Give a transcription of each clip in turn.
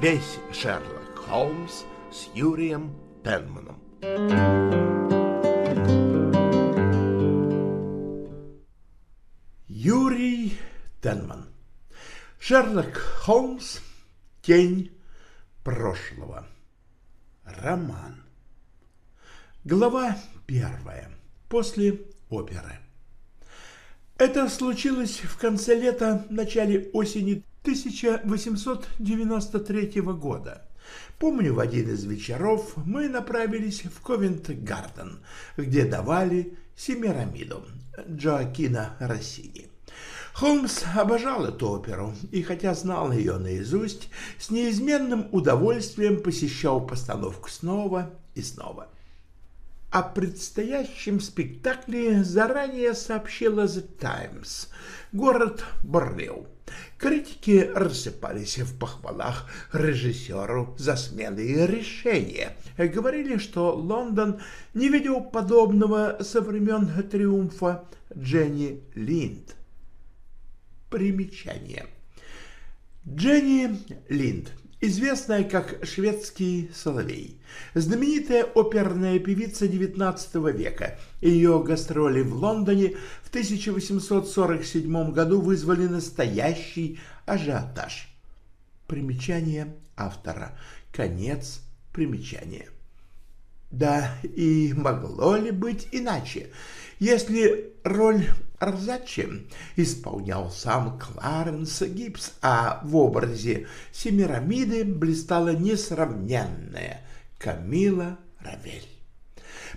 весь Шерлок Холмс с Юрием Пенманом. Юрий Тенман Шерлок Холмс Тень прошлого Роман Глава первая. После оперы. Это случилось в конце лета, начале осени 1893 года. Помню, в один из вечеров мы направились в Ковент-Гарден, где давали Семирамиду Джоакина Россини. Холмс обожал эту оперу, и хотя знал ее наизусть, с неизменным удовольствием посещал постановку снова и снова. О предстоящем спектакле заранее сообщила The Times, город Борнео. Критики рассыпались в похвалах режиссеру за смелые решения. Говорили, что Лондон не видел подобного со времен триумфа Дженни Линд. Примечание. Дженни Линд известная как шведский соловей, знаменитая оперная певица XIX века. Ее гастроли в Лондоне в 1847 году вызвали настоящий ажиотаж. Примечание автора. Конец примечания. Да, и могло ли быть иначе, если роль Арзачи исполнял сам Кларенс Гибс, а в образе Семирамиды блистала несравненная Камила Равель.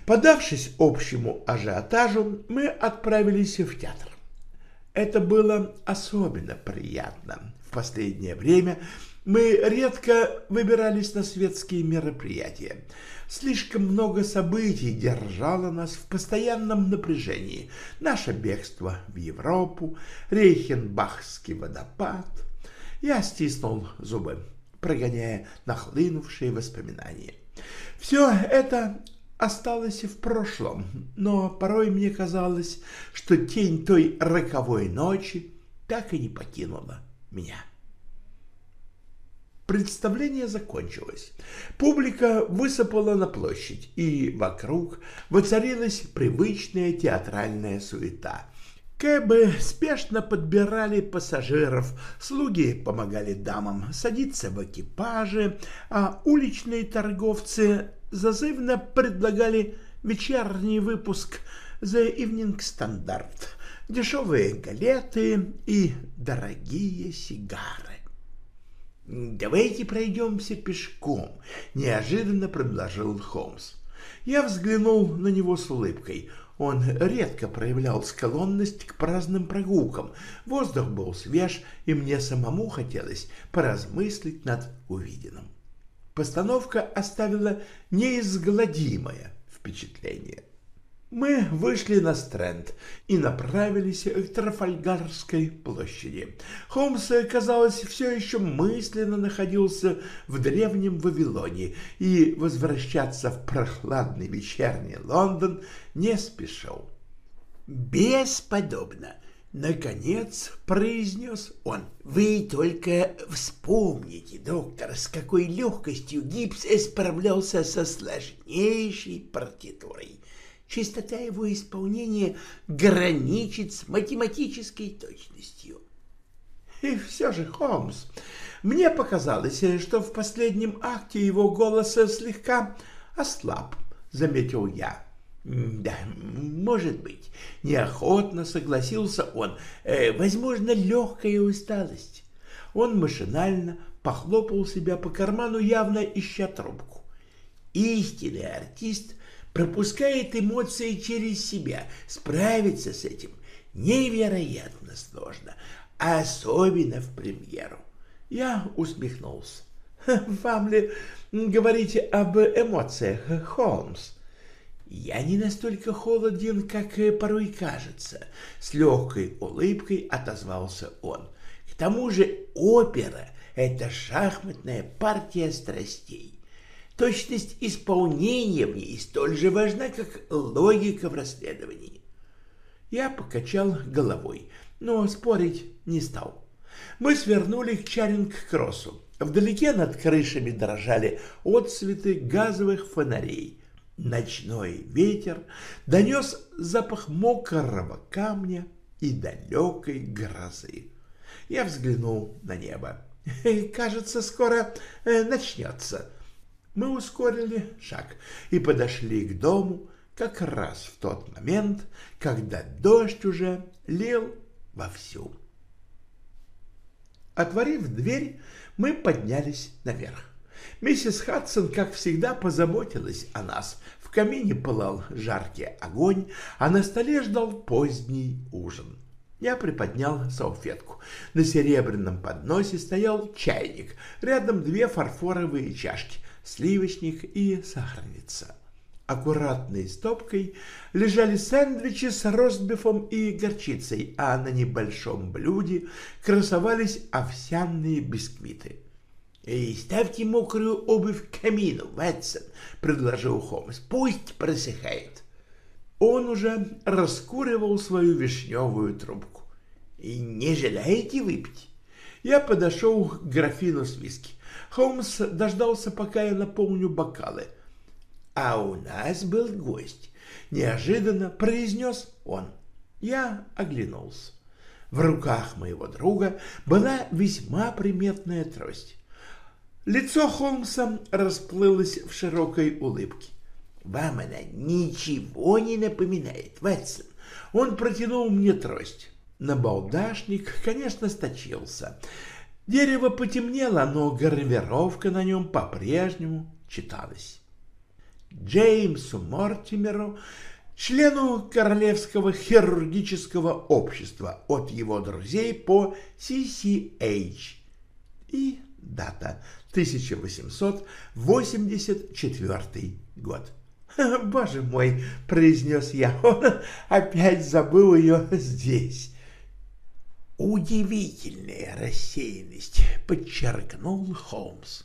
Подавшись общему ажиотажу, мы отправились в театр. Это было особенно приятно. В последнее время мы редко выбирались на светские мероприятия. Слишком много событий держало нас в постоянном напряжении. Наше бегство в Европу, Рейхенбахский водопад. Я стиснул зубы, прогоняя нахлынувшие воспоминания. Все это осталось и в прошлом, но порой мне казалось, что тень той роковой ночи так и не покинула меня. Представление закончилось. Публика высыпала на площадь, и вокруг воцарилась привычная театральная суета. Кэбы спешно подбирали пассажиров, слуги помогали дамам садиться в экипажи, а уличные торговцы зазывно предлагали вечерний выпуск The Evening Standard, дешевые галеты и дорогие сигары. «Давайте пройдемся пешком», — неожиданно предложил Холмс. Я взглянул на него с улыбкой. Он редко проявлял склонность к праздным прогулкам. Воздух был свеж, и мне самому хотелось поразмыслить над увиденным. Постановка оставила неизгладимое впечатление. Мы вышли на Стрэнд и направились к Трафальгарской площади. Холмс, казалось, все еще мысленно находился в древнем Вавилоне и возвращаться в прохладный вечерний Лондон не спешил. «Бесподобно!» — наконец произнес он. «Вы только вспомните, доктор, с какой легкостью Гипс справлялся со сложнейшей партитурой» чистота его исполнения граничит с математической точностью. И все же, Холмс, мне показалось, что в последнем акте его голоса слегка ослаб, заметил я. Да, может быть, неохотно согласился он. Э, возможно, легкая усталость. Он машинально похлопал себя по карману, явно ища трубку. Истинный артист пропускает эмоции через себя. Справиться с этим невероятно сложно, особенно в премьеру. Я усмехнулся. «Вам ли говорите об эмоциях, Холмс?» «Я не настолько холоден, как порой кажется», — с легкой улыбкой отозвался он. «К тому же опера — это шахматная партия страстей. Точность исполнения в ней столь же важна, как логика в расследовании. Я покачал головой, но спорить не стал. Мы свернули к Чаринг-Кроссу. Вдалеке над крышами дрожали отцветы газовых фонарей. Ночной ветер донес запах мокрого камня и далекой грозы. Я взглянул на небо. Кажется, скоро э, начнется. Мы ускорили шаг и подошли к дому как раз в тот момент, когда дождь уже лил вовсю. Отворив дверь, мы поднялись наверх. Миссис Хадсон, как всегда, позаботилась о нас. В камине пылал жаркий огонь, а на столе ждал поздний ужин. Я приподнял салфетку. На серебряном подносе стоял чайник, рядом две фарфоровые чашки, сливочник и сахарница. Аккуратной стопкой лежали сэндвичи с ростбифом и горчицей, а на небольшом блюде красовались овсяные бисквиты. «И ставьте мокрую обувь к камину, Ватсон», — предложил Холмс. «Пусть просыхает». Он уже раскуривал свою вишневую трубку. «И не желаете выпить?» Я подошел к графину с виски. Холмс дождался, пока я наполню бокалы — а у нас был гость. Неожиданно произнес он. Я оглянулся. В руках моего друга была весьма приметная трость. Лицо Холмса расплылось в широкой улыбке. «Вам она ничего не напоминает, Ватсон?» Он протянул мне трость. Набалдашник, конечно, сточился. Дерево потемнело, но гравировка на нем по-прежнему читалась. Джеймсу Мортимеру, члену Королевского хирургического общества от его друзей по CCH. И дата 1884 год. «Боже мой!» — произнес я. «Он опять забыл ее здесь». «Удивительная рассеянность», — подчеркнул Холмс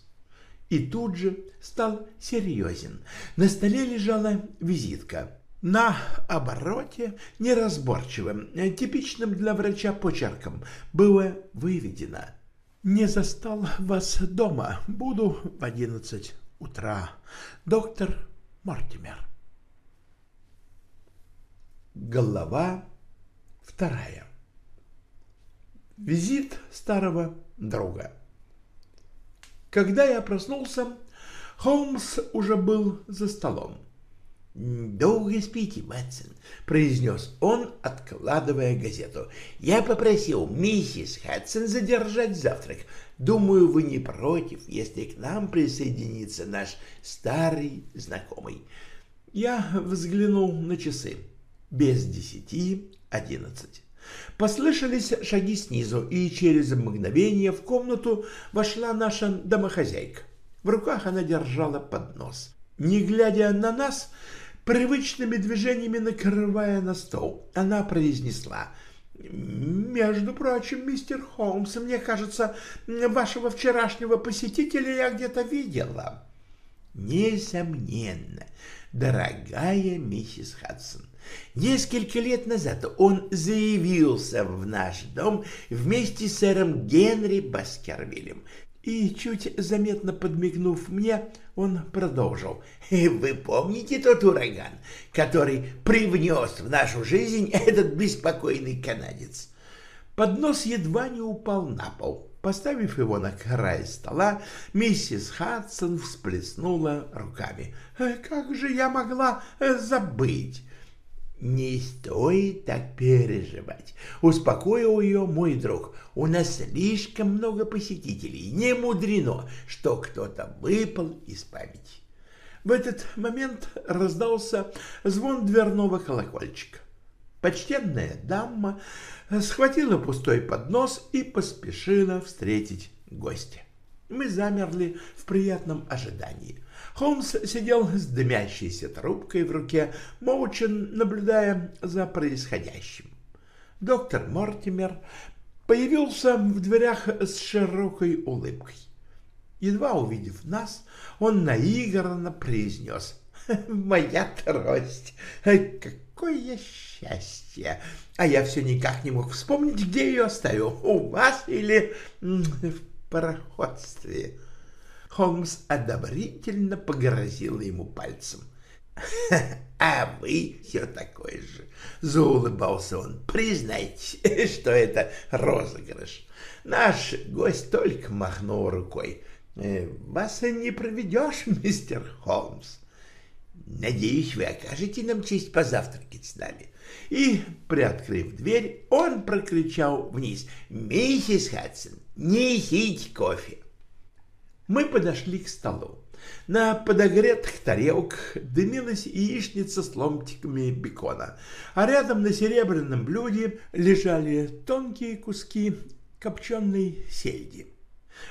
и тут же стал серьезен. На столе лежала визитка. На обороте неразборчивым, типичным для врача почерком, было выведено «Не застал вас дома, буду в одиннадцать утра. Доктор Мортимер». Глава вторая. Визит старого друга. Когда я проснулся, Холмс уже был за столом. «Долго спите, Мэтсон», — произнес он, откладывая газету. «Я попросил миссис Хадсон задержать завтрак. Думаю, вы не против, если к нам присоединится наш старый знакомый». Я взглянул на часы. Без десяти одиннадцать. Послышались шаги снизу, и через мгновение в комнату вошла наша домохозяйка. В руках она держала поднос. Не глядя на нас, привычными движениями накрывая на стол, она произнесла «Между прочим, мистер Холмс, мне кажется, вашего вчерашнего посетителя я где-то видела». «Несомненно, дорогая миссис Хадсон, Несколько лет назад он заявился в наш дом вместе с сэром Генри Баскервилем. И, чуть заметно подмигнув мне, он продолжил. «Вы помните тот ураган, который привнес в нашу жизнь этот беспокойный канадец?» Поднос едва не упал на пол. Поставив его на край стола, миссис Хадсон всплеснула руками. «Как же я могла забыть?» «Не стоит так переживать», — успокоил ее мой друг. «У нас слишком много посетителей. Не мудрено, что кто-то выпал из памяти». В этот момент раздался звон дверного колокольчика. Почтенная дама схватила пустой поднос и поспешила встретить гостя. Мы замерли в приятном ожидании. Холмс сидел с дымящейся трубкой в руке, молча наблюдая за происходящим. Доктор Мортимер появился в дверях с широкой улыбкой. Едва увидев нас, он наигранно произнес «Моя трость! Какое счастье! А я все никак не мог вспомнить, где ее оставил, у вас или в пароходстве. Холмс одобрительно погрозил ему пальцем. «А вы все такой же!» — заулыбался он. «Признайте, что это розыгрыш. Наш гость только махнул рукой. Э, «Вас не проведешь, мистер Холмс?» «Надеюсь, вы окажете нам честь позавтракать с нами». И, приоткрыв дверь, он прокричал вниз. «Миссис Хадсон, несите кофе!» Мы подошли к столу. На подогретых тарелках дымилась яичница с ломтиками бекона, а рядом на серебряном блюде лежали тонкие куски копченой сельди.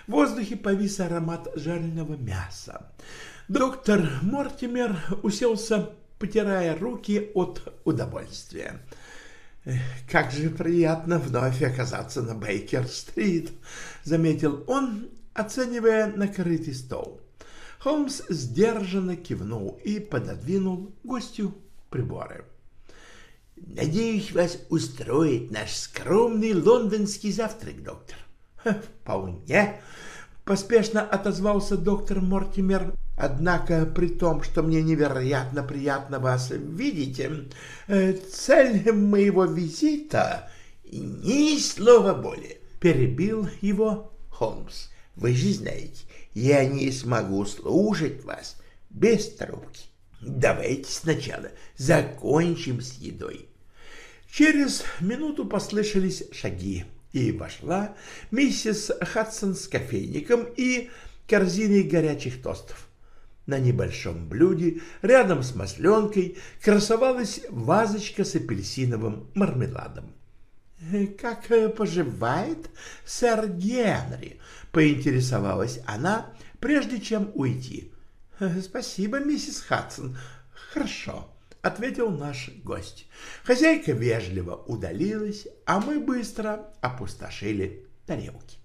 В воздухе повис аромат жареного мяса. Доктор Мортимер уселся, потирая руки от удовольствия. «Как же приятно вновь оказаться на Бейкер-стрит», — заметил он, оценивая накрытый стол. Холмс сдержанно кивнул и пододвинул гостю приборы. «Надеюсь, вас устроит наш скромный лондонский завтрак, доктор». «Вполне», — поспешно отозвался доктор Мортимер. «Однако, при том, что мне невероятно приятно вас видеть, э, цель моего визита...» «Ни слова более», — перебил его Холмс. «Вы же знаете, я не смогу слушать вас без трубки. Давайте сначала закончим с едой». Через минуту послышались шаги и вошла миссис Хадсон с кофейником и корзиной горячих тостов. На небольшом блюде рядом с масленкой красовалась вазочка с апельсиновым мармеладом. «Как поживает сэр Генри?» — поинтересовалась она, прежде чем уйти. «Спасибо, миссис Хадсон. Хорошо» ответил наш гость. Хозяйка вежливо удалилась, а мы быстро опустошили тарелки.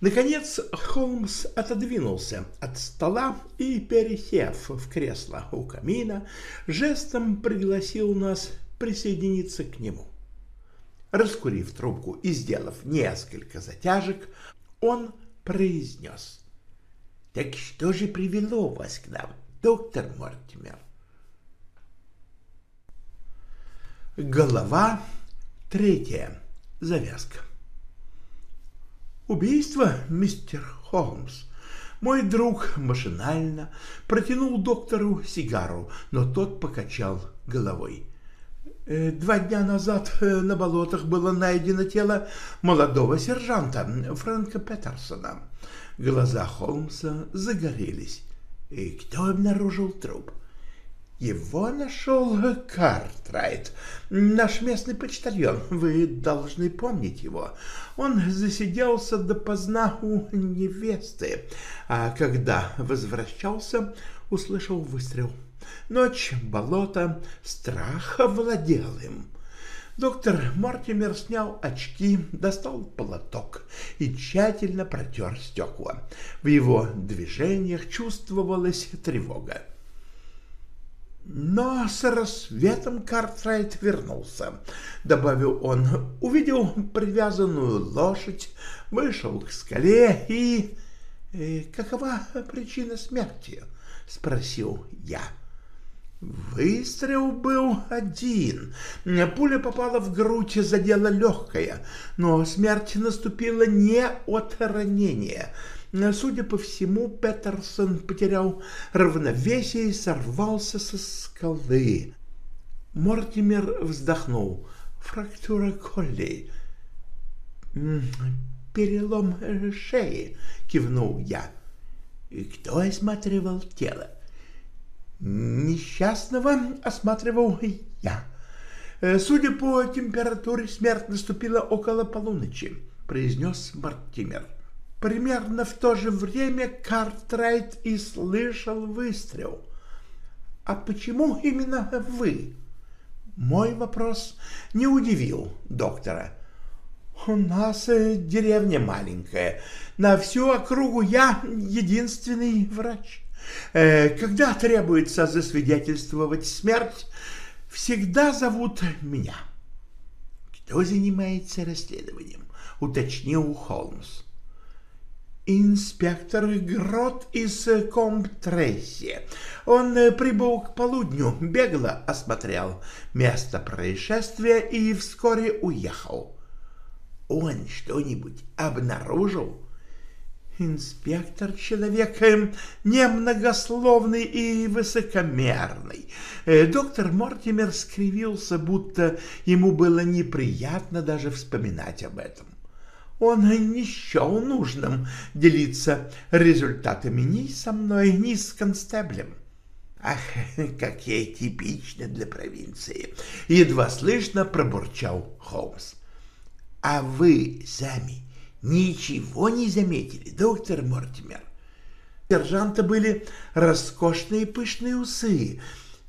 Наконец Холмс отодвинулся от стола и, пересев в кресло у камина, жестом пригласил нас присоединиться к нему. Раскурив трубку и сделав несколько затяжек, он произнес. «Так что же привело вас к нам, доктор Мортимер?» Голова третья. Завязка. Убийство, мистер Холмс. Мой друг машинально протянул доктору сигару, но тот покачал головой. Э, два дня назад э, на болотах было найдено тело молодого сержанта Фрэнка Петерсона. Глаза Холмса загорелись. И кто обнаружил труп? — его нашел Картрайт, наш местный почтальон. Вы должны помнить его. Он засиделся допоздна у невесты, а когда возвращался, услышал выстрел. Ночь, болото, страх овладел им. Доктор Мортимер снял очки, достал платок и тщательно протер стекла. В его движениях чувствовалась тревога. Но с рассветом Картрайт вернулся, — добавил он, увидел привязанную лошадь, вышел к скале и... «Э, — Какова причина смерти? — спросил я. Выстрел был один. Пуля попала в грудь и задела легкое, но смерть наступила не от ранения — Судя по всему, Петерсон потерял равновесие и сорвался со скалы. Мортимер вздохнул. Фрактура колли. «Перелом шеи», — кивнул я. «И кто осматривал тело?» «Несчастного осматривал я. Судя по температуре, смерть наступила около полуночи», — произнес Мортимер. Примерно в то же время Картрайт и слышал выстрел. «А почему именно вы?» Мой вопрос не удивил доктора. «У нас э, деревня маленькая. На всю округу я единственный врач. Э, когда требуется засвидетельствовать смерть, всегда зовут меня». «Кто занимается расследованием?» — уточнил Холмс. инспектор Грот из Комтресси. Он прибыл к полудню, бегло осмотрел место происшествия и вскоре уехал. Он что-нибудь обнаружил? Инспектор — человек немногословный и высокомерный. Доктор Мортимер скривился, будто ему было неприятно даже вспоминать об этом. Он не счел нужным делиться результатами ни со мной, ни с констеблем. Ах, как я типично для провинции! Едва слышно пробурчал Холмс. А вы сами ничего не заметили, доктор Мортимер? Сержанта были роскошные пышные усы,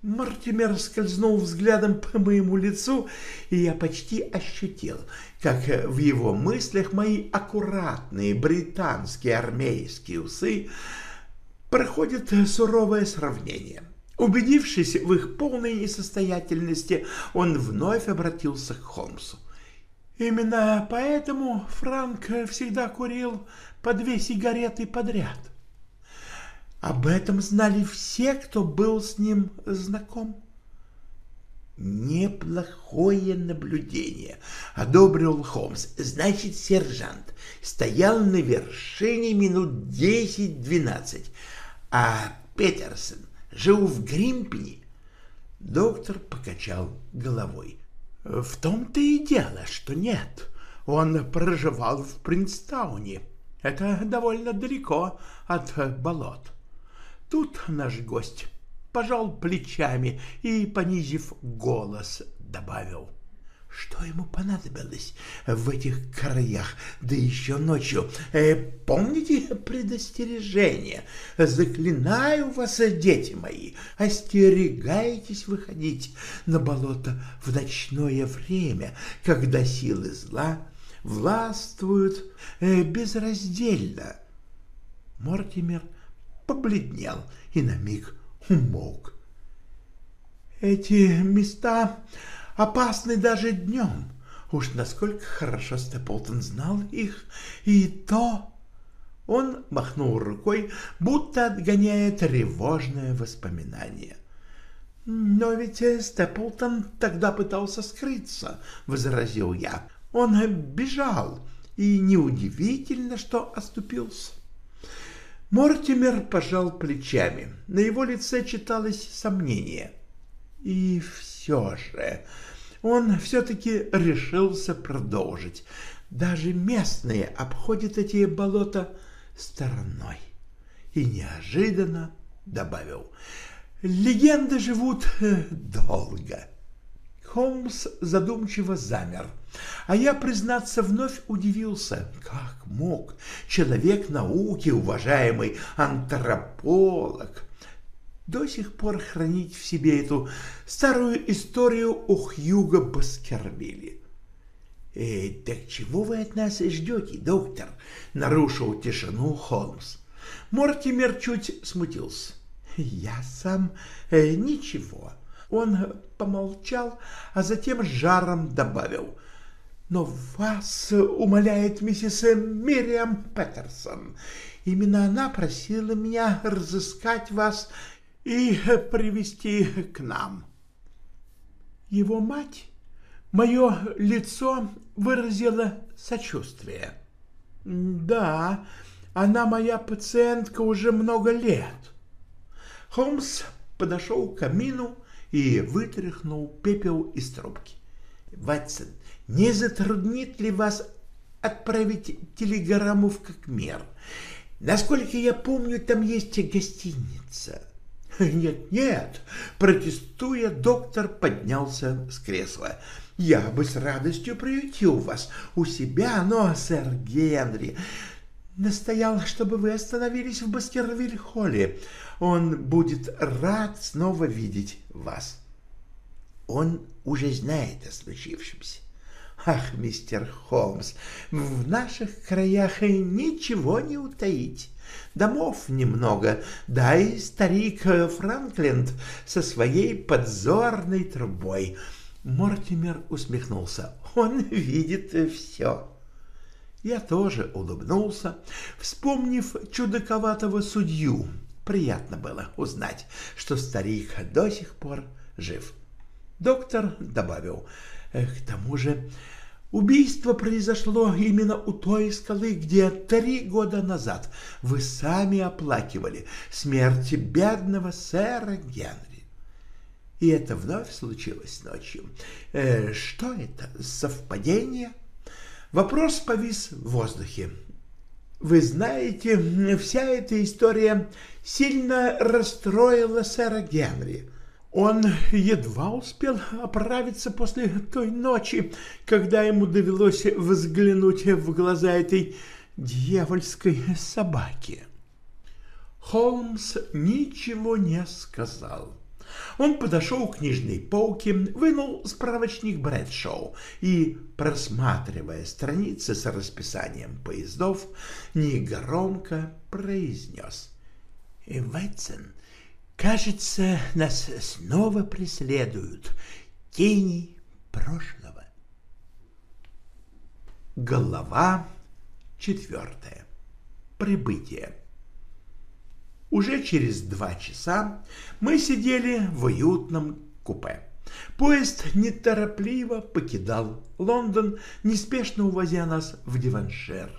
Мартимер скользнул взглядом по моему лицу, и я почти ощутил, как в его мыслях мои аккуратные британские армейские усы проходят суровое сравнение. Убедившись в их полной несостоятельности, он вновь обратился к Холмсу. Именно поэтому Франк всегда курил по две сигареты подряд. Об этом знали все, кто был с ним знаком. Неплохое наблюдение, одобрил Холмс. Значит, сержант стоял на вершине минут десять-двенадцать, а Петерсон жил в Гримпине. Доктор покачал головой. В том-то и дело, что нет. Он проживал в Принстауне. Это довольно далеко от болот. Тут наш гость пожал плечами и, понизив голос, добавил. Что ему понадобилось в этих краях, да еще ночью? Э, помните предостережение? Заклинаю вас, дети мои, остерегайтесь выходить на болото в ночное время, когда силы зла властвуют э, безраздельно. Мортимер побледнел и на миг умолк. Эти места опасны даже днем. Уж насколько хорошо Степлтон знал их, и то... Он махнул рукой, будто отгоняя тревожное воспоминание. «Но ведь Степлтон тогда пытался скрыться», — возразил я. «Он бежал, и неудивительно, что оступился». Мортимер пожал плечами. На его лице читалось сомнение. И все же он все-таки решился продолжить. Даже местные обходят эти болота стороной. И неожиданно добавил. Легенды живут э, долго. Холмс задумчиво замер. А я, признаться, вновь удивился, как мог человек науки, уважаемый антрополог, до сих пор хранить в себе эту старую историю о Хьюго Баскервилле. «Э, «Так чего вы от нас ждете, доктор?» — нарушил тишину Холмс. Мортимер чуть смутился. «Я сам э, ничего». Он помолчал, а затем жаром добавил. «Но вас умоляет миссис Мириам Петерсон. Именно она просила меня разыскать вас и привести к нам». Его мать, мое лицо выразило сочувствие. «Да, она моя пациентка уже много лет». Холмс подошел к камину и вытряхнул пепел из трубки. «Ватсон, не затруднит ли вас отправить телеграмму в Кокмер? Насколько я помню, там есть гостиница». «Нет, нет!» — протестуя, доктор поднялся с кресла. «Я бы с радостью приютил вас у себя, но сэр Генри настоял, чтобы вы остановились в Баскервиль-холле. Он будет рад снова видеть вас. Он уже знает о случившемся. Ах, мистер Холмс, в наших краях и ничего не утаить. Домов немного, да и старик Франклин со своей подзорной трубой. Мортимер усмехнулся. Он видит все. Я тоже улыбнулся, вспомнив чудаковатого судью. Приятно было узнать, что старик до сих пор жив. Доктор добавил, к тому же убийство произошло именно у той скалы, где три года назад вы сами оплакивали смерть бедного сэра Генри. И это вновь случилось ночью. Э, что это, совпадение? Вопрос повис в воздухе. Вы знаете, вся эта история сильно расстроила сэра Генри. Он едва успел оправиться после той ночи, когда ему довелось взглянуть в глаза этой дьявольской собаки. Холмс ничего не сказал. Он подошел к книжной полке, вынул справочник Брэдшоу и, просматривая страницы с расписанием поездов, негромко произнес. «Ватсон, кажется, нас снова преследуют тени прошлого». Глава четвертая. Прибытие. Уже через два часа мы сидели в уютном купе. Поезд неторопливо покидал Лондон, неспешно увозя нас в Диваншер.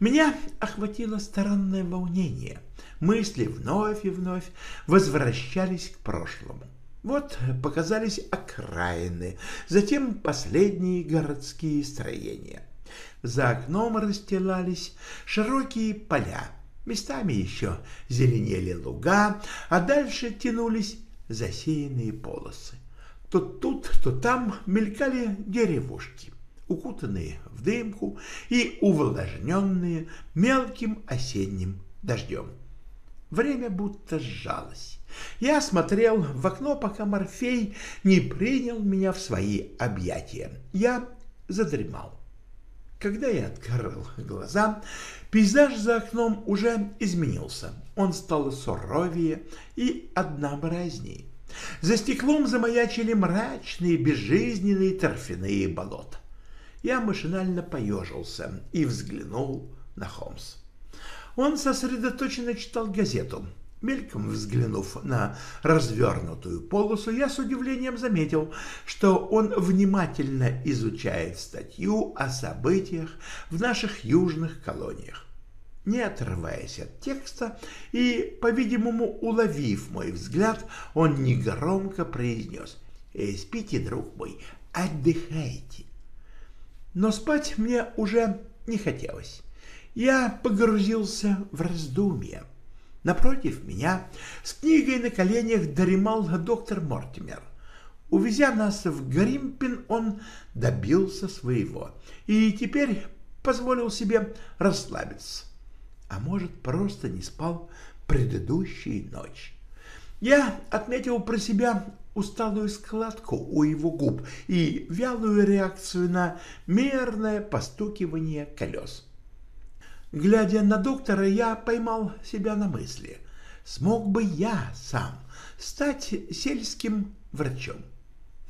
Меня охватило странное волнение. Мысли вновь и вновь возвращались к прошлому. Вот показались окраины, затем последние городские строения. За окном расстилались широкие поля, Местами еще зеленели луга, а дальше тянулись засеянные полосы. То тут, то там мелькали деревушки, укутанные в дымку и увлажненные мелким осенним дождем. Время будто сжалось. Я смотрел в окно, пока Морфей не принял меня в свои объятия. Я задремал. Когда я открыл глаза, пейзаж за окном уже изменился. Он стал суровее и однообразнее. За стеклом замаячили мрачные, безжизненные торфяные болота. Я машинально поежился и взглянул на Холмс. Он сосредоточенно читал газету. Мельком взглянув на развернутую полосу, я с удивлением заметил, что он внимательно изучает статью о событиях в наших южных колониях. Не отрываясь от текста и, по-видимому, уловив мой взгляд, он негромко произнес «Э, «Спите, друг мой, отдыхайте». Но спать мне уже не хотелось. Я погрузился в раздумья. Напротив меня с книгой на коленях доремал доктор Мортимер. Увезя нас в Гримпин, он добился своего и теперь позволил себе расслабиться. А может, просто не спал предыдущей ночь. Я отметил про себя усталую складку у его губ и вялую реакцию на мерное постукивание колес. Глядя на доктора, я поймал себя на мысли. Смог бы я сам стать сельским врачом?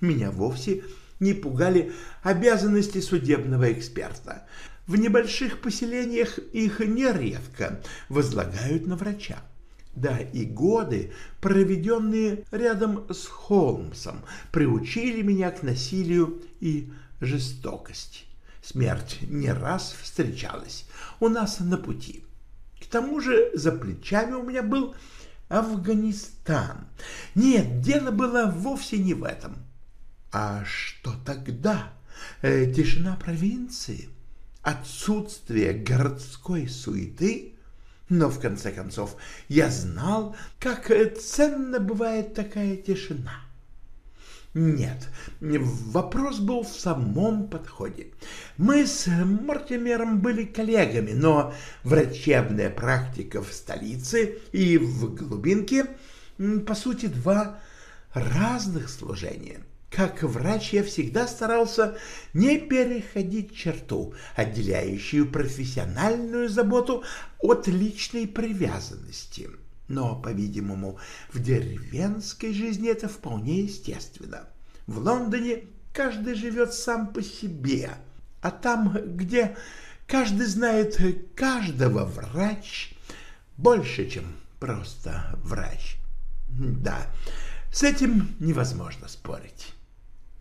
Меня вовсе не пугали обязанности судебного эксперта. В небольших поселениях их нередко возлагают на врача. Да и годы, проведенные рядом с Холмсом, приучили меня к насилию и жестокости. Смерть не раз встречалась у нас на пути. К тому же за плечами у меня был Афганистан. Нет, дело было вовсе не в этом. А что тогда? Э, тишина провинции? Отсутствие городской суеты? Но, в конце концов, я знал, как ценно бывает такая тишина. Нет, вопрос был в самом подходе. Мы с Мортимером были коллегами, но врачебная практика в столице и в глубинке, по сути, два разных служения. Как врач я всегда старался не переходить черту, отделяющую профессиональную заботу от личной привязанности. Но, по-видимому, в деревенской жизни это вполне естественно. В Лондоне каждый живет сам по себе, а там, где Каждый знает каждого врач больше, чем просто врач. Да, с этим невозможно спорить.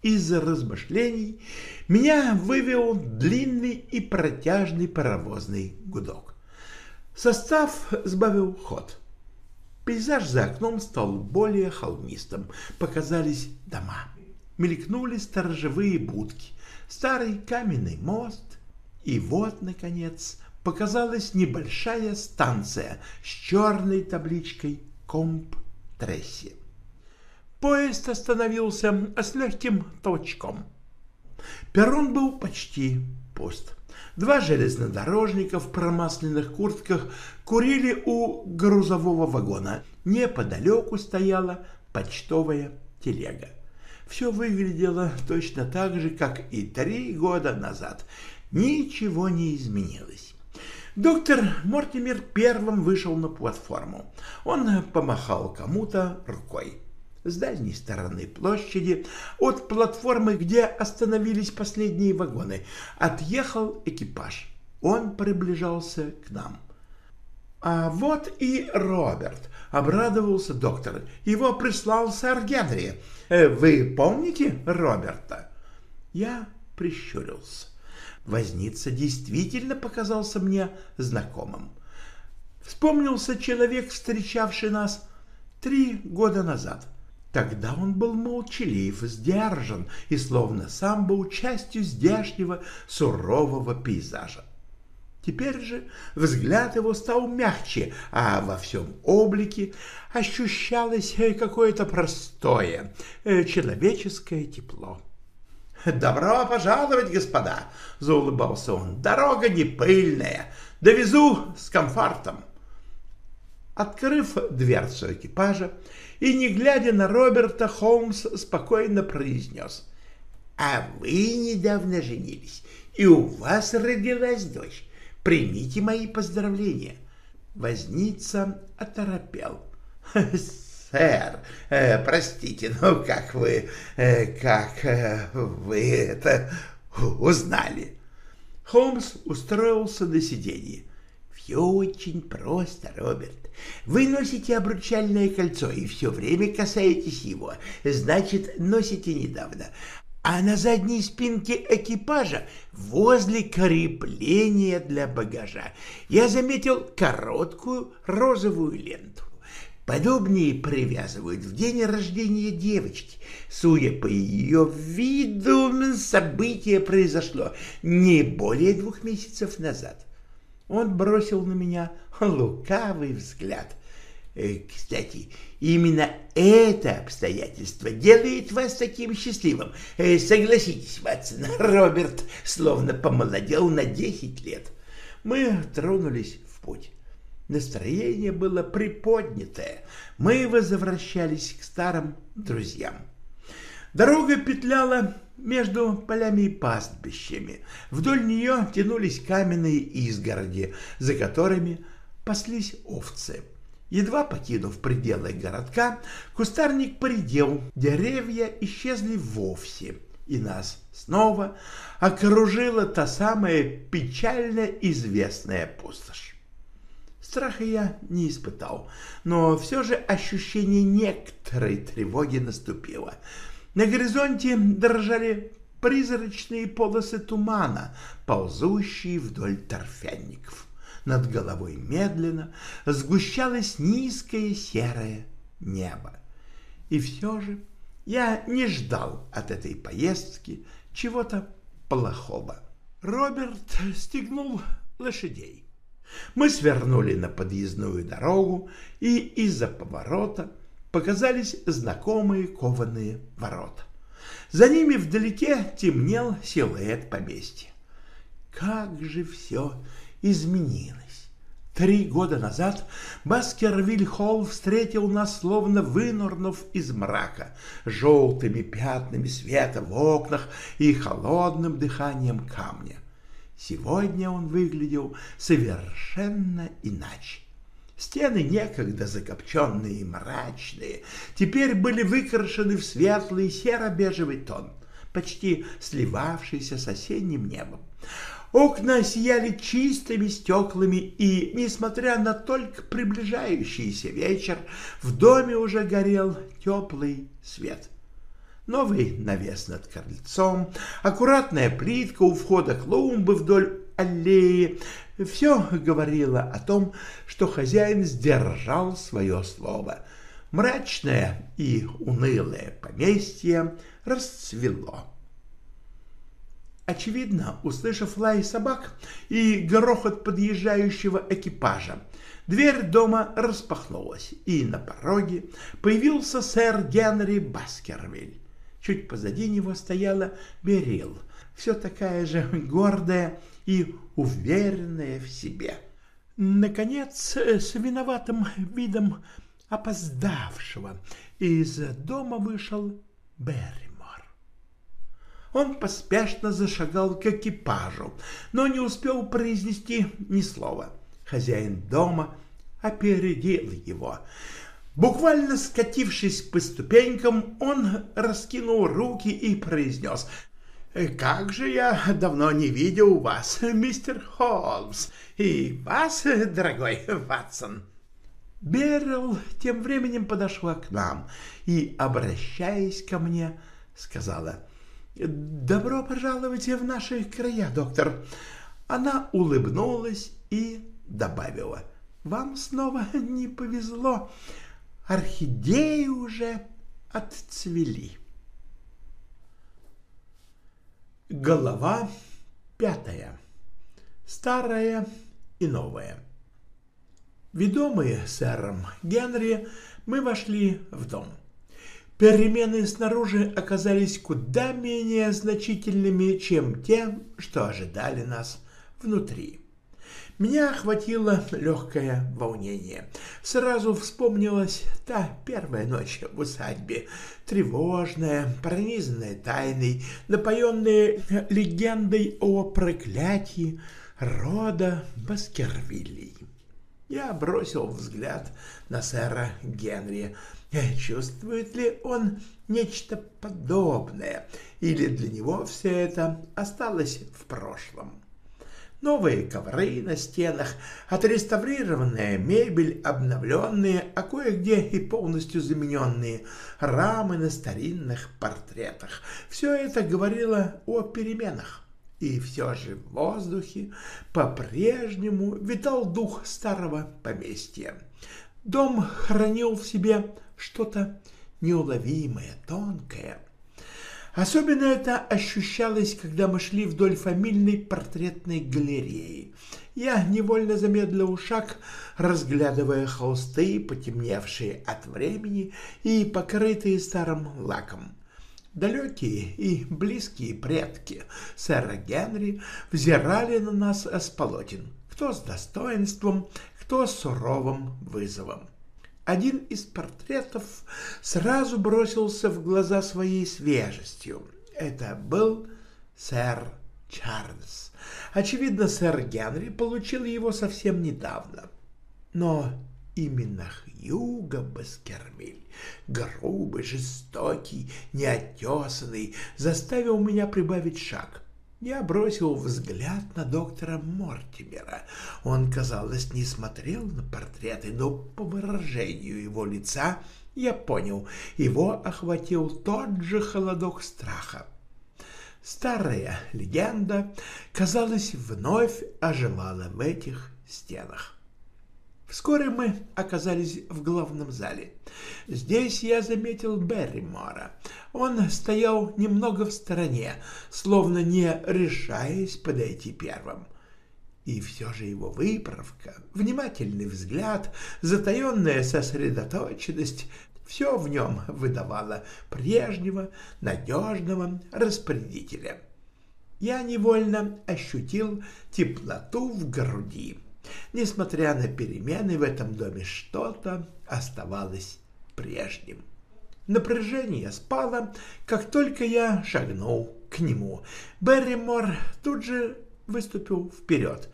Из-за размышлений меня вывел длинный и протяжный паровозный гудок. Состав сбавил ход. Пейзаж за окном стал более холмистым. Показались дома. Мелькнули сторожевые будки, старый каменный мост. И вот, наконец, показалась небольшая станция с черной табличкой «Комп-Тресси». Поезд остановился с легким толчком. Перрон был почти пуст. Два железнодорожника в промасленных куртках курили у грузового вагона. Неподалеку стояла почтовая телега. Все выглядело точно так же, как и три года назад. Ничего не изменилось. Доктор Мортимер первым вышел на платформу. Он помахал кому-то рукой с дальней стороны площади, от платформы, где остановились последние вагоны, отъехал экипаж. Он приближался к нам. «А вот и Роберт», — обрадовался доктор. «Его прислал сэр Генри. Э, вы помните Роберта?» Я прищурился. Возница действительно показался мне знакомым. Вспомнился человек, встречавший нас три года назад. Тогда он был молчалив, сдержан и словно сам был частью здешнего сурового пейзажа. Теперь же взгляд его стал мягче, а во всем облике ощущалось какое-то простое, э, человеческое тепло. «Добро пожаловать, господа!» — заулыбался он. «Дорога не пыльная, довезу с комфортом». Открыв дверцу экипажа, и, не глядя на Роберта, Холмс спокойно произнес. «А вы недавно женились, и у вас родилась дочь. Примите мои поздравления». Возница оторопел. «Сэр, э, простите, но как вы, э, как э, вы это узнали?» Холмс устроился на сиденье. «Все очень просто, Роберт. Вы носите обручальное кольцо и все время касаетесь его, значит, носите недавно. А на задней спинке экипажа, возле крепления для багажа, я заметил короткую розовую ленту. Подобные привязывают в день рождения девочки. Судя по ее виду, событие произошло не более двух месяцев назад. Он бросил на меня лукавый взгляд. Э, кстати, именно это обстоятельство делает вас таким счастливым. Э, согласитесь, Ватсон, Роберт словно помолодел на десять лет. Мы тронулись в путь. Настроение было приподнятое. Мы возвращались к старым друзьям. Дорога петляла между полями и пастбищами. Вдоль нее тянулись каменные изгороди, за которыми паслись овцы. Едва покинув пределы городка, кустарник поредел, деревья исчезли вовсе, и нас снова окружила та самая печально известная пустошь. Страха я не испытал, но все же ощущение некоторой тревоги наступило — на горизонте дрожали призрачные полосы тумана, ползущие вдоль торфянников. Над головой медленно сгущалось низкое серое небо. И все же я не ждал от этой поездки чего-то плохого. Роберт стегнул лошадей. Мы свернули на подъездную дорогу, и из-за поворота показались знакомые кованые ворота. За ними вдалеке темнел силуэт поместья. Как же все изменилось! Три года назад Баскервиль-Холл встретил нас, словно вынурнув из мрака, желтыми пятнами света в окнах и холодным дыханием камня. Сегодня он выглядел совершенно иначе. Стены, некогда закопченные и мрачные, теперь были выкрашены в светлый серо-бежевый тон, почти сливавшийся с осенним небом. Окна сияли чистыми стеклами, и, несмотря на только приближающийся вечер, в доме уже горел теплый свет. Новый навес над крыльцом, аккуратная плитка у входа клумбы вдоль аллеи — все говорило о том, что хозяин сдержал свое слово. Мрачное и унылое поместье расцвело. Очевидно, услышав лай собак и грохот подъезжающего экипажа, дверь дома распахнулась, и на пороге появился сэр Генри Баскервиль. Чуть позади него стояла Берил, все такая же гордая и уверенная в себе. Наконец, с виноватым видом опоздавшего из дома вышел Берри. Он поспешно зашагал к экипажу, но не успел произнести ни слова. Хозяин дома опередил его. Буквально скатившись по ступенькам, он раскинул руки и произнес «Как же я давно не видел вас, мистер Холмс, и вас, дорогой Ватсон!» Беррил тем временем подошла к нам и, обращаясь ко мне, сказала — «Добро пожаловать в наши края, доктор!» Она улыбнулась и добавила. «Вам снова не повезло. Орхидеи уже отцвели». Голова пятая. Старая и новая. Ведомые сэром Генри, мы вошли в дом. Перемены снаружи оказались куда менее значительными, чем те, что ожидали нас внутри. Меня охватило легкое волнение. Сразу вспомнилась та первая ночь в усадьбе, тревожная, пронизанная тайной, напоенная легендой о проклятии рода Баскервилей. Я бросил взгляд на сэра Генри, Чувствует ли он нечто подобное, или для него все это осталось в прошлом? Новые ковры на стенах, отреставрированная мебель, обновленные, а кое-где и полностью замененные рамы на старинных портретах. Все это говорило о переменах. И все же в воздухе по-прежнему витал дух старого поместья. Дом хранил в себе что-то неуловимое, тонкое. Особенно это ощущалось, когда мы шли вдоль фамильной портретной галереи. Я невольно замедлил шаг, разглядывая холсты, потемневшие от времени и покрытые старым лаком. Далекие и близкие предки сэра Генри взирали на нас с полотен, кто с достоинством, кто с суровым вызовом. Один из портретов сразу бросился в глаза своей свежестью. Это был сэр Чарльз. Очевидно, сэр Генри получил его совсем недавно. Но именно Хьюго Баскервиль, грубый, жестокий, неотесанный, заставил меня прибавить шаг. Я бросил взгляд на доктора Мортимера. Он, казалось, не смотрел на портреты, но по выражению его лица я понял, его охватил тот же холодок страха. Старая легенда, казалось, вновь оживала в этих стенах. Вскоре мы оказались в главном зале. Здесь я заметил Берримора. Он стоял немного в стороне, словно не решаясь подойти первым. И все же его выправка, внимательный взгляд, затаенная сосредоточенность — все в нем выдавало прежнего надежного распорядителя. Я невольно ощутил теплоту в груди. Несмотря на перемены в этом доме, что-то оставалось прежним. Напряжение спало, как только я шагнул к нему. Берримор тут же выступил вперед.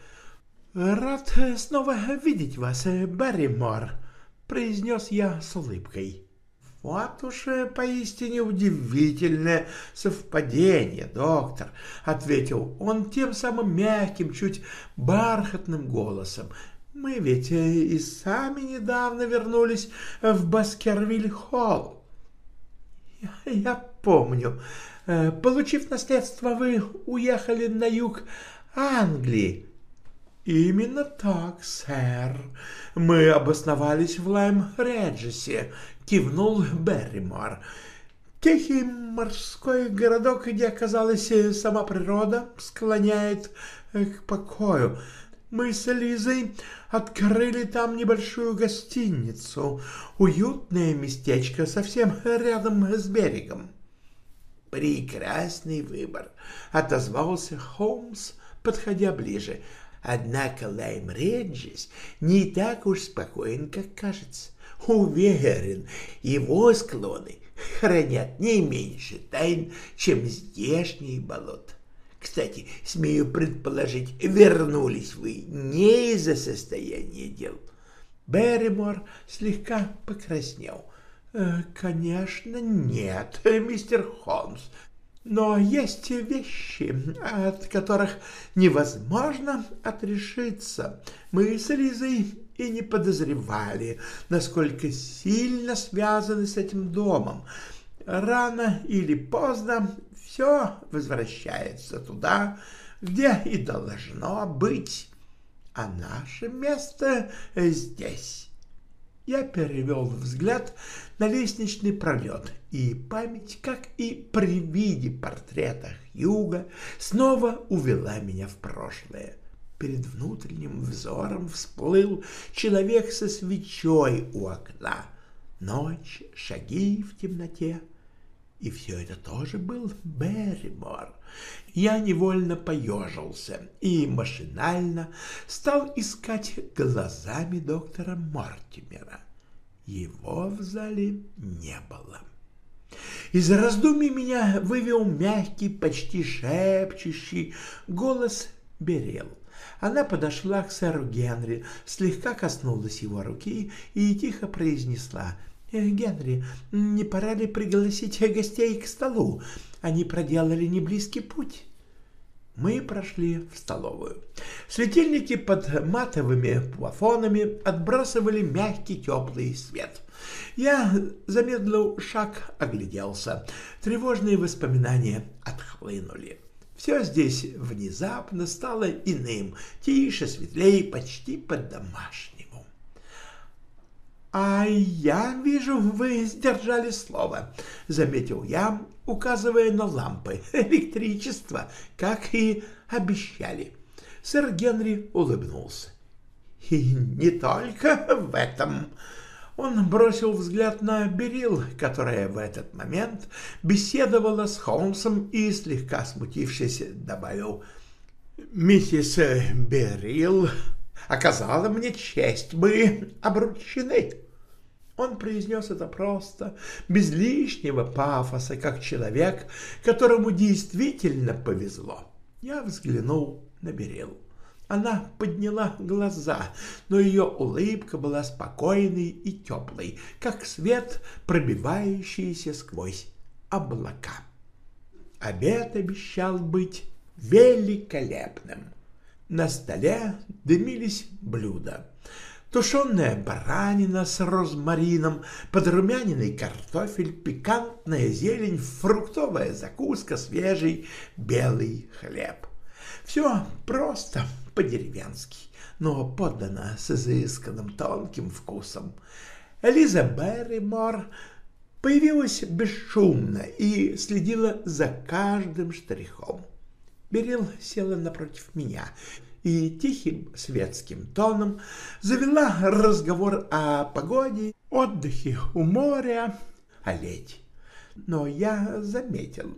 «Рад снова видеть вас, Берримор», — произнес я с улыбкой. Вот уж поистине удивительное совпадение, доктор, — ответил он тем самым мягким, чуть бархатным голосом. Мы ведь и сами недавно вернулись в Баскервиль-холл. Я помню. Получив наследство, вы уехали на юг Англии. Именно так, сэр. Мы обосновались в Лайм-Реджесе, кивнул Берримор. Тихий морской городок, где, казалось, сама природа склоняет к покою. Мы с Лизой открыли там небольшую гостиницу, уютное местечко совсем рядом с берегом. Прекрасный выбор, отозвался Холмс, подходя ближе. Однако Лайм Реджис не так уж спокоен, как кажется. Уверен, его склоны хранят не меньше тайн, чем здешние болота. Кстати, смею предположить, вернулись вы не из-за состояния дел. Берримор слегка покраснел. «Э, «Конечно, нет, мистер Холмс, но есть вещи, от которых невозможно отрешиться. Мы с Лизой и не подозревали, насколько сильно связаны с этим домом. Рано или поздно все возвращается туда, где и должно быть, а наше место здесь. Я перевел взгляд на лестничный пролет, и память, как и при виде портретах юга, снова увела меня в прошлое. Перед внутренним взором всплыл человек со свечой у окна. Ночь, шаги в темноте. И все это тоже был Берримор. Я невольно поежился и машинально стал искать глазами доктора Мортимера. Его в зале не было. Из раздумий меня вывел мягкий, почти шепчущий голос Берел. Она подошла к сэру Генри, слегка коснулась его руки и тихо произнесла «Э, «Генри, не пора ли пригласить гостей к столу? Они проделали неблизкий путь». Мы прошли в столовую. Светильники под матовыми плафонами отбрасывали мягкий теплый свет. Я замедлил шаг, огляделся. Тревожные воспоминания отхлынули. Все здесь внезапно стало иным, тише, светлее, почти по-домашнему. «А я вижу, вы сдержали слово», — заметил я, указывая на лампы электричества, как и обещали. Сэр Генри улыбнулся. «И не только в этом», он бросил взгляд на Берил, которая в этот момент беседовала с Холмсом и, слегка смутившись, добавил «Миссис Берил оказала мне честь, мы обручены». Он произнес это просто, без лишнего пафоса, как человек, которому действительно повезло. Я взглянул на Берил. Она подняла глаза, но ее улыбка была спокойной и теплой, как свет, пробивающийся сквозь облака. Обед обещал быть великолепным. На столе дымились блюда. Тушеная баранина с розмарином, подрумяненный картофель, пикантная зелень, фруктовая закуска, свежий белый хлеб. Все просто, по-деревенски, но подано с изысканным тонким вкусом. Элиза Берримор появилась бесшумно и следила за каждым штрихом. Берил села напротив меня и тихим светским тоном завела разговор о погоде, отдыхе у моря, о лете. Но я заметил,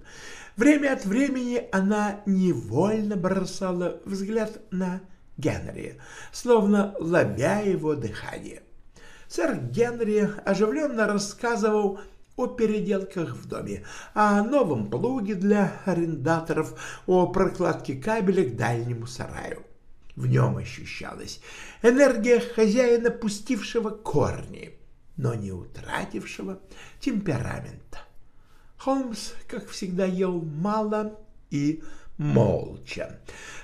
Время от времени она невольно бросала взгляд на Генри, словно ловя его дыхание. Сэр Генри оживленно рассказывал о переделках в доме, о новом плуге для арендаторов, о прокладке кабеля к дальнему сараю. В нем ощущалась энергия хозяина, пустившего корни. но не утратившего темперамента. Холмс, как всегда, ел мало и молча,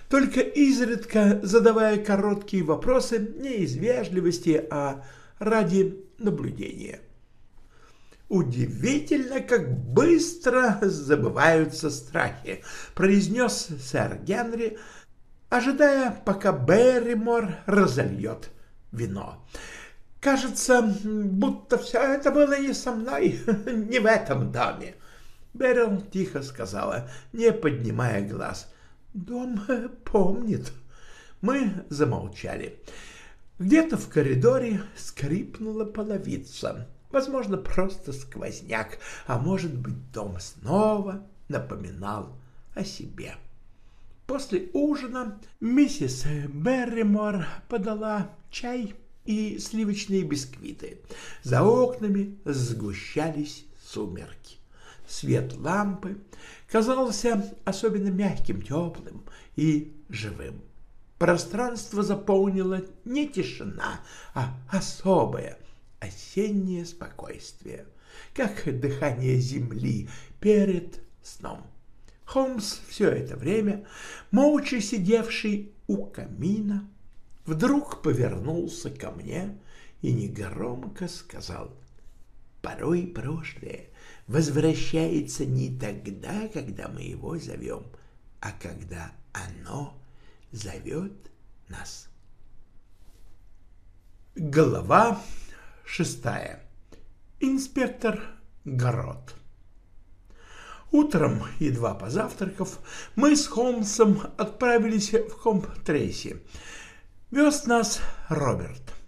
только изредка задавая короткие вопросы не из вежливости, а ради наблюдения. «Удивительно, как быстро забываются страхи», — произнес сэр Генри, ожидая, пока Берримор разольет вино. «Кажется, будто все это было не со мной, не в этом доме». Берил тихо сказала, не поднимая глаз. «Дом помнит». Мы замолчали. Где-то в коридоре скрипнула половица. Возможно, просто сквозняк, а может быть, дом снова напоминал о себе. После ужина миссис Берримор подала чай и сливочные бисквиты. За окнами сгущались сумерки. Свет лампы казался особенно мягким, теплым и живым. Пространство заполнила не тишина, а особая — осеннее спокойствие, как дыхание земли перед сном. Холмс все это время, молча сидевший у камина, вдруг повернулся ко мне и негромко сказал, «Порой прошлое возвращается не тогда, когда мы его зовем, а когда оно зовет нас». Глава Шестая. Инспектор Город. Утром, едва позавтракав, мы с Холмсом отправились в Комп-Трейси. Вез нас Роберт.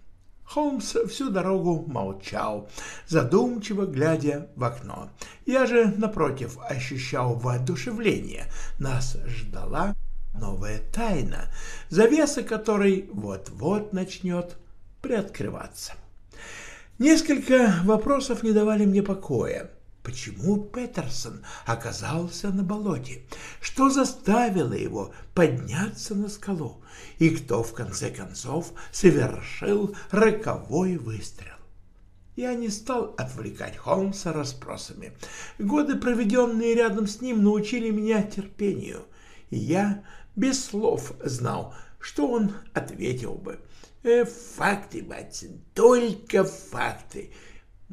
Холмс всю дорогу молчал, задумчиво глядя в окно. Я же, напротив, ощущал воодушевление. Нас ждала новая тайна, завеса которой вот-вот начнет приоткрываться. Несколько вопросов не давали мне покоя. Почему Петерсон оказался на болоте? Что заставило его подняться на скалу? И кто, в конце концов, совершил роковой выстрел? Я не стал отвлекать Холмса расспросами. Годы, проведенные рядом с ним, научили меня терпению, и я без слов знал, что он ответил бы — Э, факты, Батсон, только факты.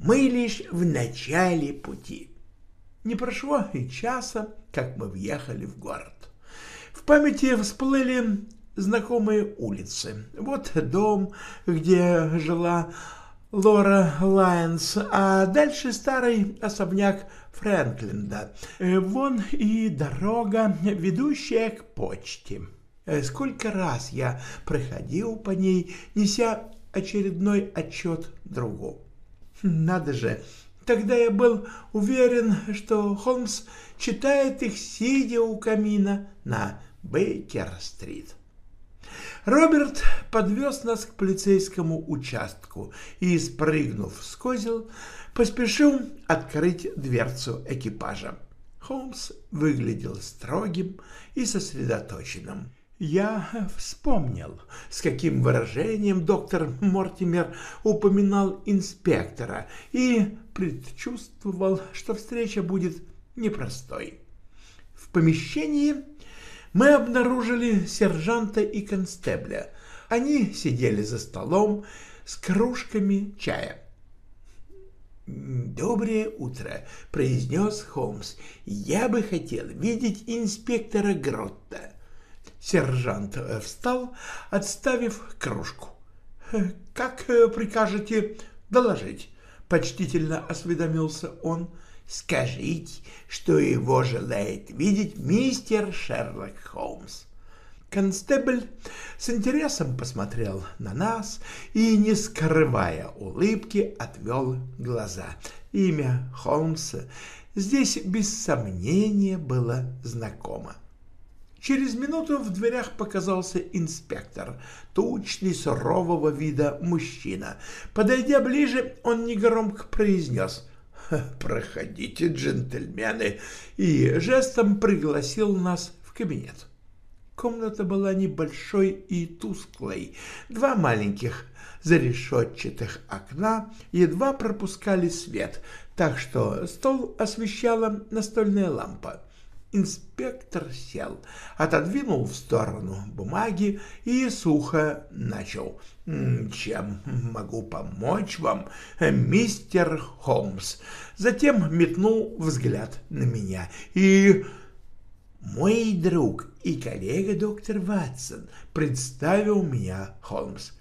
Мы лишь в начале пути. Не прошло и часа, как мы въехали в город. В памяти всплыли знакомые улицы. Вот дом, где жила Лора Лайонс, а дальше старый особняк Фрэнклинда. Э, вон и дорога, ведущая к почте. Э, сколько раз я проходил по ней, неся очередной отчет другу. Надо же, тогда я был уверен, что Холмс читает их, сидя у камина на Бейкер-стрит. Роберт подвез нас к полицейскому участку и, спрыгнув с козел, поспешил открыть дверцу экипажа. Холмс выглядел строгим и сосредоточенным. Я вспомнил, с каким выражением доктор Мортимер упоминал инспектора и предчувствовал, что встреча будет непростой. В помещении мы обнаружили сержанта и констебля. Они сидели за столом с кружками чая. «Доброе утро», — произнес Холмс. «Я бы хотел видеть инспектора Гротта». Сержант э, встал, отставив кружку. «Э, «Как э, прикажете доложить?» — почтительно осведомился он. «Скажите, что его желает видеть мистер Шерлок Холмс». Констебль с интересом посмотрел на нас и, не скрывая улыбки, отвел глаза. Имя Холмса здесь без сомнения было знакомо. Через минуту в дверях показался инспектор, тучный, сурового вида мужчина. Подойдя ближе, он негромко произнес «Проходите, джентльмены», и жестом пригласил нас в кабинет. Комната была небольшой и тусклой. Два маленьких зарешетчатых окна едва пропускали свет, так что стол освещала настольная лампа. Инспектор сел, отодвинул в сторону бумаги и сухо начал. «Чем могу помочь вам, мистер Холмс?» Затем метнул взгляд на меня и... «Мой друг и коллега доктор Ватсон», — представил меня Холмс.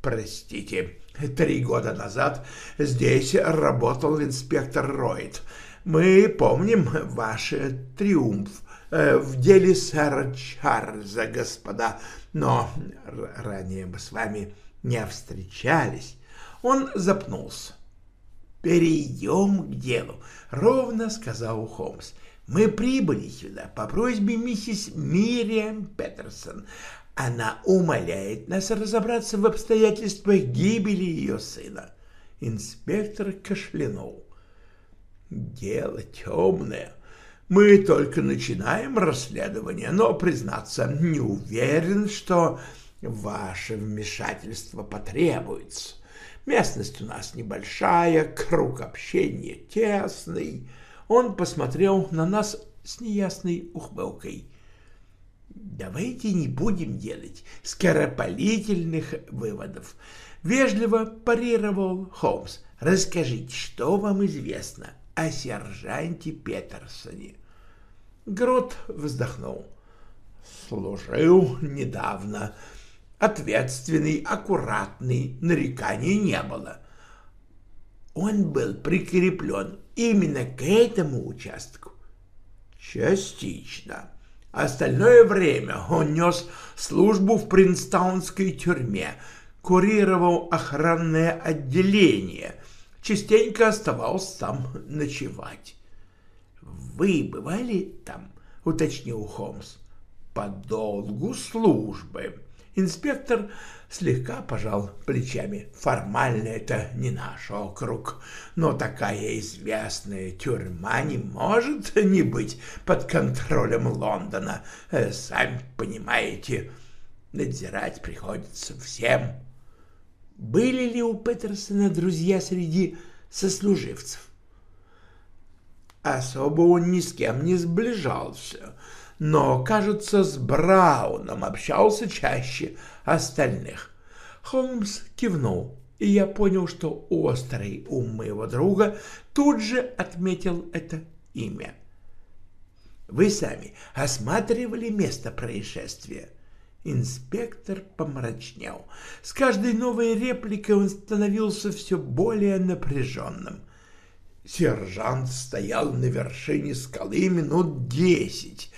«Простите, три года назад здесь работал инспектор Ройд. Мы помним ваш триумф э, в деле сэра Чарльза, господа, но ранее мы с вами не встречались. Он запнулся. «Перейдем к делу», — ровно сказал Холмс. «Мы прибыли сюда по просьбе миссис Мириам Петерсон. Она умоляет нас разобраться в обстоятельствах гибели ее сына». Инспектор кашлянул. Дело темное. Мы только начинаем расследование, но, признаться, не уверен, что ваше вмешательство потребуется. Местность у нас небольшая, круг общения тесный. Он посмотрел на нас с неясной ухмылкой. Давайте не будем делать скоропалительных выводов. Вежливо парировал Холмс. Расскажите, что вам известно о сержанте Петерсоне. Грот вздохнул. Служил недавно. Ответственный, аккуратный, нареканий не было. Он был прикреплен именно к этому участку. Частично. Остальное время он нес службу в Принстаунской тюрьме, курировал охранное отделение — частенько оставался там ночевать. «Вы бывали там?» — уточнил Холмс. «По долгу службы». Инспектор слегка пожал плечами. «Формально это не наш округ, но такая известная тюрьма не может не быть под контролем Лондона. Э, сами понимаете, надзирать приходится всем». Были ли у Петерсона друзья среди сослуживцев? Особо он ни с кем не сближался, но, кажется, с Брауном общался чаще остальных. Холмс кивнул, и я понял, что острый ум моего друга тут же отметил это имя. «Вы сами осматривали место происшествия?» Инспектор помрачнел. С каждой новой репликой он становился все более напряженным. Сержант стоял на вершине скалы минут десять.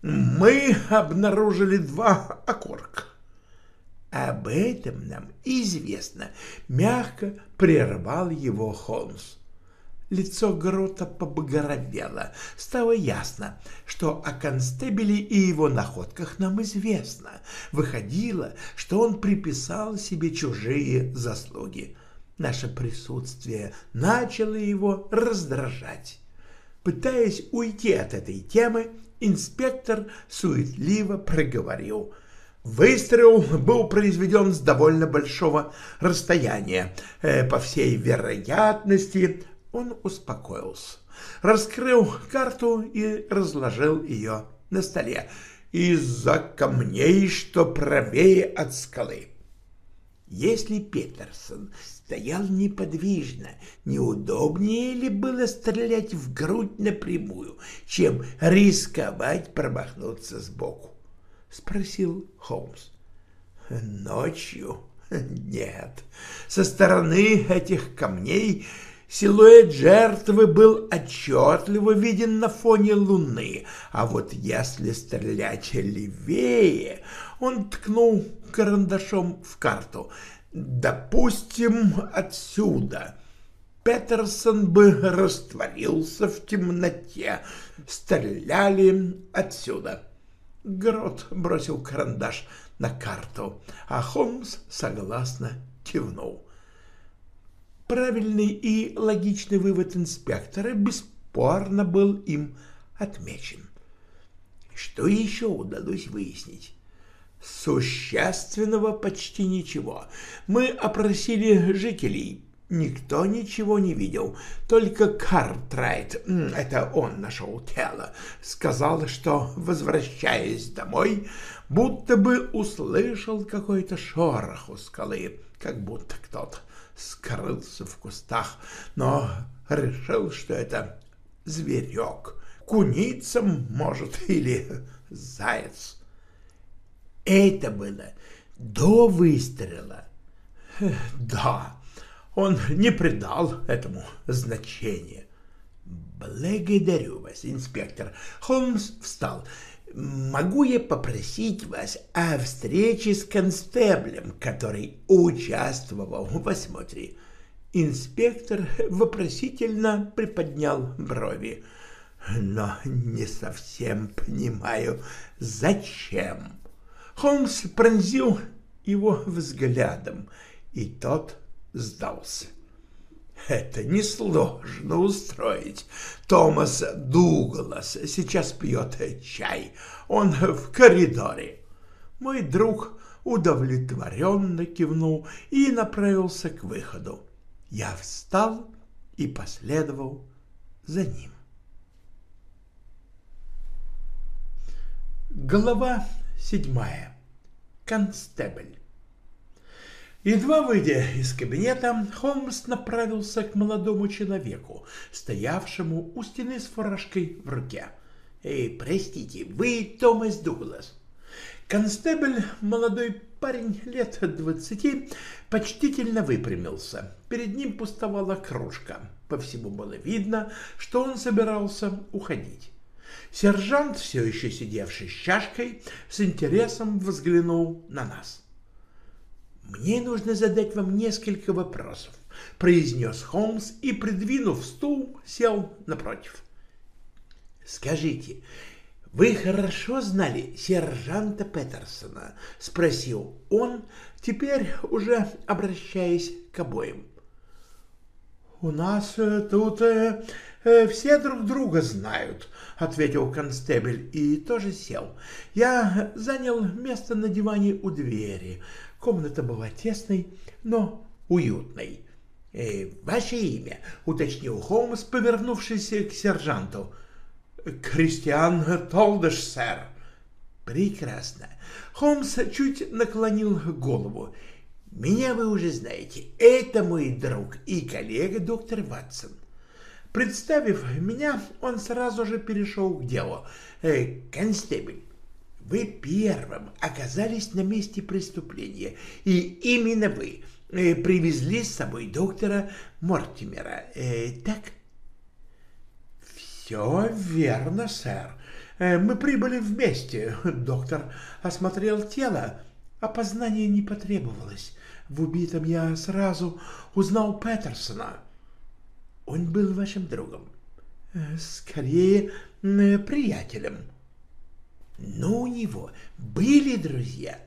Мы обнаружили два окурка. Об этом нам известно, мягко прервал его Холмс. Лицо Грота побагровело. Стало ясно, что о констебеле и его находках нам известно. Выходило, что он приписал себе чужие заслуги. Наше присутствие начало его раздражать. Пытаясь уйти от этой темы, инспектор суетливо проговорил — Выстрел был произведен с довольно большого расстояния. Э, по всей вероятности, он успокоился, раскрыл карту и разложил ее на столе из-за камней, что правее от скалы. Если Петерсон стоял неподвижно, неудобнее ли было стрелять в грудь напрямую, чем рисковать промахнуться сбоку? — спросил Холмс. — Ночью? Нет. Со стороны этих камней Силуэт жертвы был отчетливо виден на фоне луны, а вот если стрелять левее, он ткнул карандашом в карту. Допустим, отсюда. Петерсон бы растворился в темноте. Стреляли отсюда. Грот бросил карандаш на карту, а Холмс согласно кивнул. Правильный и логичный вывод инспектора бесспорно был им отмечен. Что еще удалось выяснить? Существенного почти ничего. Мы опросили жителей. Никто ничего не видел. Только Картрайт, это он нашел тело, сказал, что, возвращаясь домой, будто бы услышал какой-то шорох у скалы, как будто кто-то скрылся в кустах, но решил, что это зверек, куница, может, или заяц. Это было до выстрела. Да, он не придал этому значения. Благодарю вас, инспектор. Холмс встал. Могу я попросить вас о встрече с констеблем, который участвовал в осмотре? Инспектор вопросительно приподнял брови. Но не совсем понимаю, зачем. Холмс пронзил его взглядом, и тот сдался. Это несложно устроить. Томас Дуглас сейчас пьет чай. Он в коридоре. Мой друг удовлетворенно кивнул и направился к выходу. Я встал и последовал за ним. Глава седьмая. Констебль. Едва выйдя из кабинета, Холмс направился к молодому человеку, стоявшему у стены с фуражкой в руке. «Эй, простите, вы Томас Дуглас?» Констебль, молодой парень лет двадцати, почтительно выпрямился. Перед ним пустовала кружка. По всему было видно, что он собирался уходить. Сержант, все еще сидевший с чашкой, с интересом взглянул на нас. «Мне нужно задать вам несколько вопросов», — произнес Холмс и, придвинув стул, сел напротив. «Скажите, вы хорошо знали сержанта Петерсона?» — спросил он, теперь уже обращаясь к обоим. «У нас э, тут э, э, все друг друга знают», — ответил констебель и тоже сел. «Я занял место на диване у двери. Комната была тесной, но уютной». «Э, «Ваше имя?» — уточнил Холмс, повернувшись к сержанту. «Кристиан Толдыш, сэр». «Прекрасно». Холмс чуть наклонил голову. Меня вы уже знаете. Это мой друг и коллега доктор Ватсон. Представив меня, он сразу же перешел к делу. Э, констебль, вы первым оказались на месте преступления, и именно вы э, привезли с собой доктора Мортимера, э, так? Все верно, сэр. Э, мы прибыли вместе. Доктор осмотрел тело. Опознания не потребовалось. В убитом я сразу узнал Петерсона. Он был вашим другом. Э, скорее, приятелем. Но у него были друзья.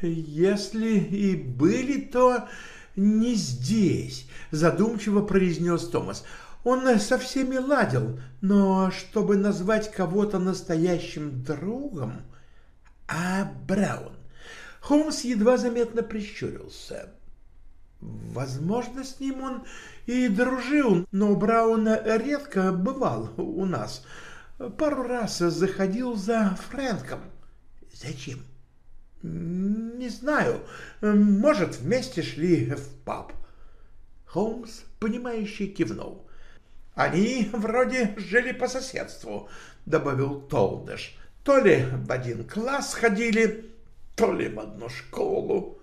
Если и были, то не здесь, задумчиво произнес Томас. Он со всеми ладил, но чтобы назвать кого-то настоящим другом... А Браун Холмс едва заметно прищурился. Возможно, с ним он и дружил, но Браун редко бывал у нас. Пару раз заходил за Фрэнком. Зачем? Не знаю. Может, вместе шли в паб. Холмс, понимающий, кивнул. Они вроде жили по соседству, добавил Толдыш. То ли в один класс ходили, то ли в одну школу.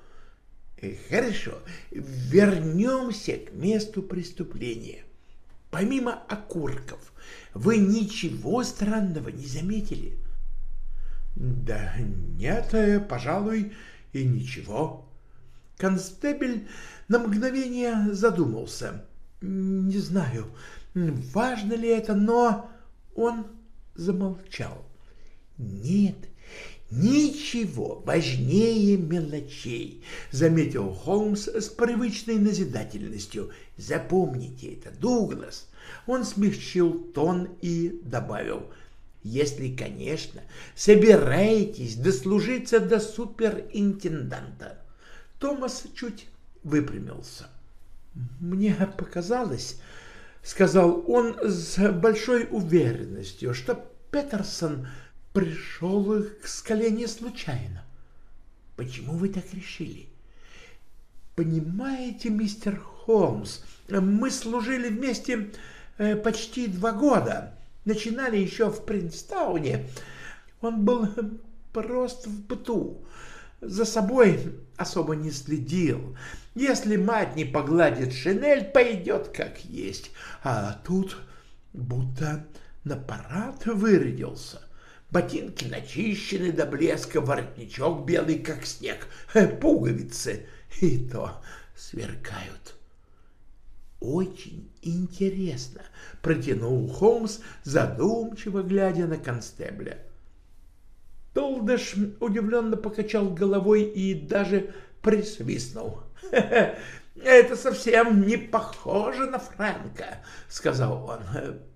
Э, хорошо, вернемся к месту преступления. Помимо окурков, вы ничего странного не заметили? Да нет, э, пожалуй, и ничего. Констебель на мгновение задумался. Не знаю, важно ли это, но он замолчал. Нет, Ничего важнее мелочей, заметил Холмс с привычной назидательностью. Запомните это, Дуглас. Он смягчил тон и добавил. если, конечно, собираетесь дослужиться до суперинтенданта. Томас чуть выпрямился. Мне показалось, — сказал он с большой уверенностью, — что Петерсон пришел к скале не случайно. Почему вы так решили? Понимаете, мистер Холмс, мы служили вместе э, почти два года. Начинали еще в Принстауне. Он был прост в быту. За собой особо не следил. Если мать не погладит шинель, пойдет как есть. А тут будто на парад вырядился. Ботинки начищены до блеска, воротничок белый, как снег, пуговицы и то сверкают. Очень интересно, протянул Холмс, задумчиво глядя на констебля. Толдыш удивленно покачал головой и даже присвистнул. «Это совсем не похоже на Фрэнка», — сказал он.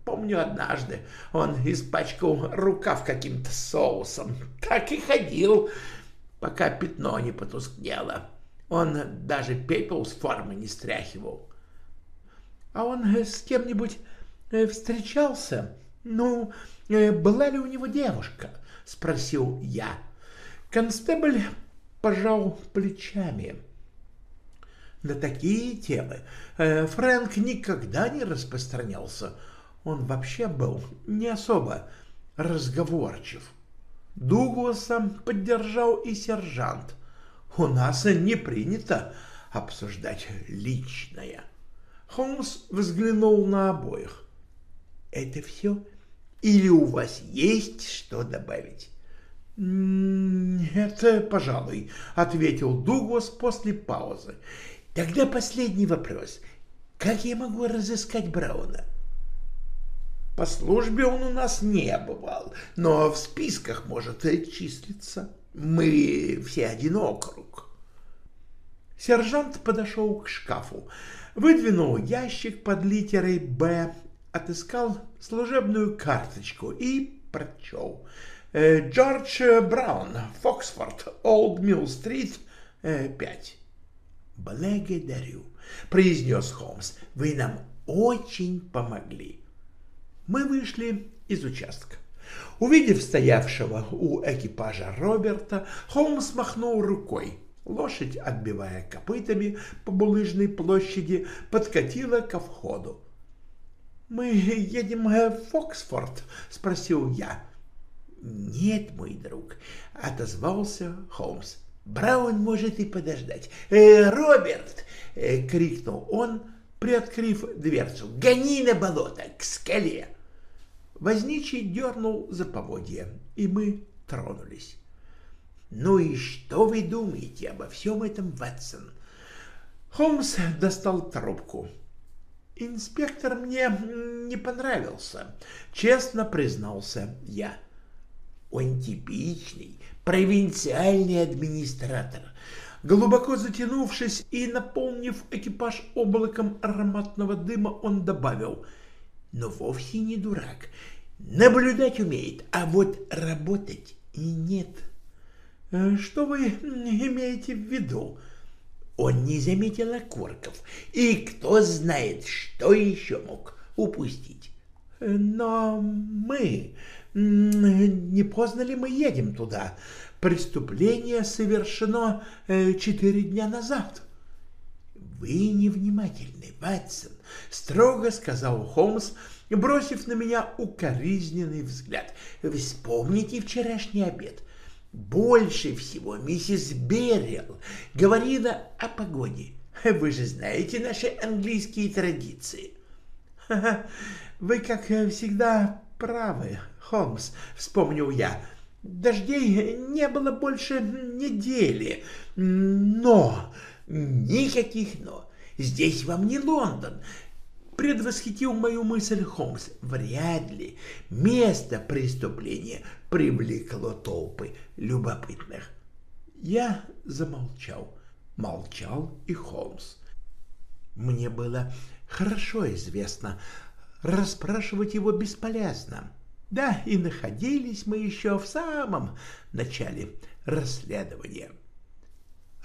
«Помню однажды он испачкал рукав каким-то соусом. Так и ходил, пока пятно не потускнело. Он даже пепел с формы не стряхивал». «А он с кем-нибудь э, встречался? Ну, э, была ли у него девушка?» — спросил я. Констебль пожал плечами. На такие темы э, Фрэнк никогда не распространялся. Он вообще был не особо разговорчив. Дугласа поддержал и сержант. У нас не принято обсуждать личное. Холмс взглянул на обоих. «Это все? Или у вас есть что добавить?» «Это, пожалуй», — ответил Дуглас после паузы. «Тогда последний вопрос. Как я могу разыскать Брауна?» «По службе он у нас не бывал, но в списках может числиться. Мы все один округ». Сержант подошел к шкафу, выдвинул ящик под литерой «Б», отыскал служебную карточку и прочел — Э, Джордж Браун, Фоксфорд, Олд Милл-стрит, 5. «Благодарю», — произнес Холмс. «Вы нам очень помогли». Мы вышли из участка. Увидев стоявшего у экипажа Роберта, Холмс махнул рукой. Лошадь, отбивая копытами по булыжной площади, подкатила ко входу. «Мы едем в Фоксфорд?» — спросил я. «Нет, мой друг», — отозвался Холмс. «Браун может и подождать». «Э, «Роберт!» э, — крикнул он, приоткрыв дверцу. «Гони на болото, к скале!» Возничий дернул за поводья, и мы тронулись. «Ну и что вы думаете обо всем этом, Ватсон?» Холмс достал трубку. «Инспектор мне не понравился», — честно признался я. Он типичный провинциальный администратор. Глубоко затянувшись и наполнив экипаж облаком ароматного дыма, он добавил, но вовсе не дурак. Наблюдать умеет, а вот работать нет. Э, что вы имеете в виду? Он не заметил окурков, и кто знает, что еще мог упустить. Э, но мы не поздно ли мы едем туда? Преступление совершено э, четыре дня назад. Вы невнимательны, Ватсон, строго сказал Холмс, бросив на меня укоризненный взгляд. Вспомните вчерашний обед. Больше всего миссис Беррилл говорила о погоде. Вы же знаете наши английские традиции. Вы, как всегда, правы, Холмс, вспомнил я. Дождей не было больше недели. Но... Никаких «но». Здесь вам не Лондон. Предвосхитил мою мысль Холмс. Вряд ли место преступления привлекло толпы любопытных. Я замолчал. Молчал и Холмс. Мне было хорошо известно, расспрашивать его бесполезно. Да, и находились мы еще в самом начале расследования.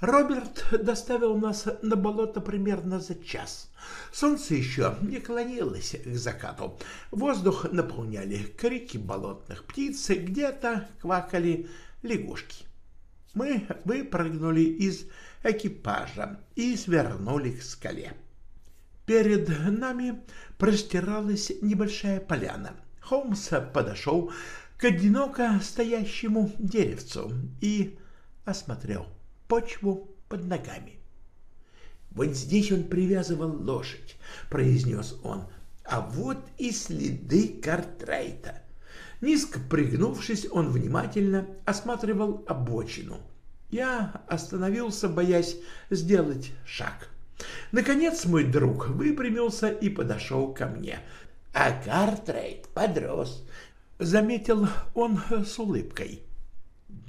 Роберт доставил нас на болото примерно за час. Солнце еще не клонилось к закату. Воздух наполняли крики болотных птиц, где-то квакали лягушки. Мы выпрыгнули из экипажа и свернули к скале. Перед нами простиралась небольшая поляна. Холмс подошел к одиноко стоящему деревцу и осмотрел почву под ногами. «Вот здесь он привязывал лошадь», — произнес он, — «а вот и следы Картрайта». Низко пригнувшись, он внимательно осматривал обочину. Я остановился, боясь сделать шаг. Наконец мой друг выпрямился и подошел ко мне. А Картрайт подрос, — заметил он с улыбкой.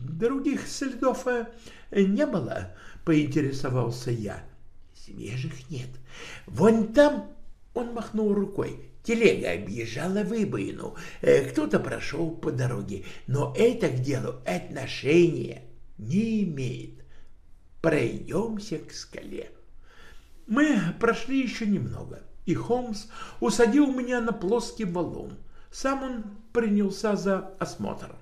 Других следов э, не было, — поинтересовался я. Свежих нет. Вон там, — он махнул рукой, — телега объезжала выбоину. Э, кто-то прошел по дороге, но это к делу отношения не имеет. Пройдемся к скале. Мы прошли еще немного, и Холмс усадил меня на плоский валун. Сам он принялся за осмотр.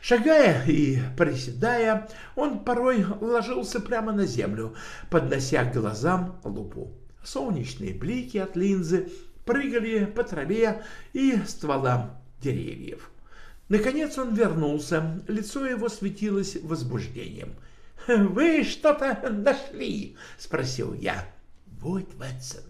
Шагая и приседая, он порой ложился прямо на землю, поднося к глазам лупу. Солнечные блики от линзы прыгали по траве и стволам деревьев. Наконец он вернулся, лицо его светилось возбуждением. «Вы что-то нашли?» — спросил я. «Вот, Ватсон».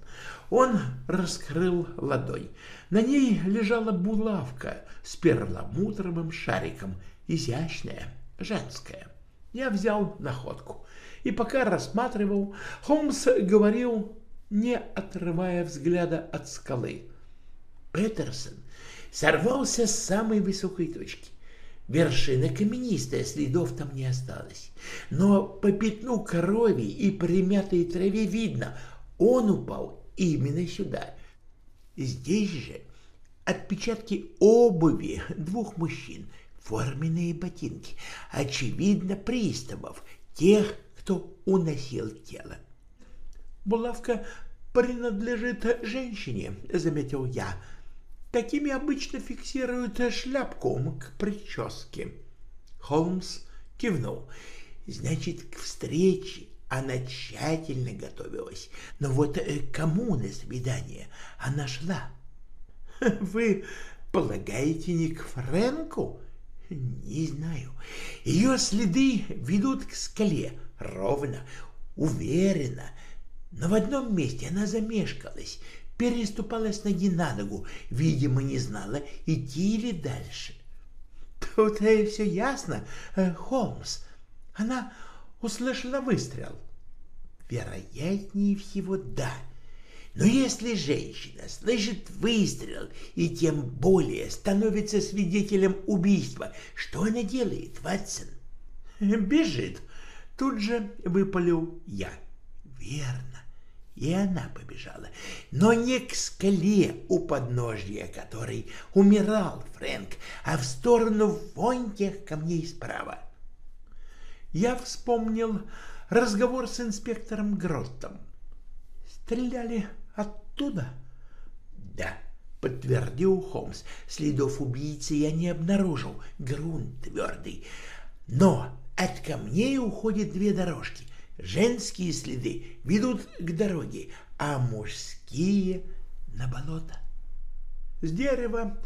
Он раскрыл ладонь. На ней лежала булавка с перламутровым шариком, изящная, женская. Я взял находку. И пока рассматривал, Холмс говорил, не отрывая взгляда от скалы. Петерсон сорвался с самой высокой точки. Вершина каменистая, следов там не осталось. Но по пятну крови и примятой траве видно, он упал именно сюда. Здесь же отпечатки обуви двух мужчин, форменные ботинки, очевидно, приставов, тех, кто уносил тело. Булавка принадлежит женщине, заметил я. Такими обычно фиксируют шляпку к прическе. Холмс кивнул. Значит, к встрече она тщательно готовилась. Но вот э, кому на свидание она шла? Вы полагаете не к Фрэнку? Не знаю. Ее следы ведут к скале ровно, уверенно. Но в одном месте она замешкалась, переступала с ноги на ногу, видимо, не знала, идти или дальше. Тут все ясно, э, Холмс. Она услышала выстрел. Вероятнее всего, да. Но если женщина слышит выстрел и тем более становится свидетелем убийства, что она делает, Ватсон? Бежит. Тут же выпалил я. Верно. И она побежала, но не к скале у подножья которой умирал Фрэнк, а в сторону вон тех камней справа. Я вспомнил разговор с инспектором Гроттом. Стреляли оттуда? Да, подтвердил Холмс. Следов убийцы я не обнаружил. Грунт твердый. Но от камней уходят две дорожки. Женские следы ведут к дороге, а мужские — на болото. С дерева,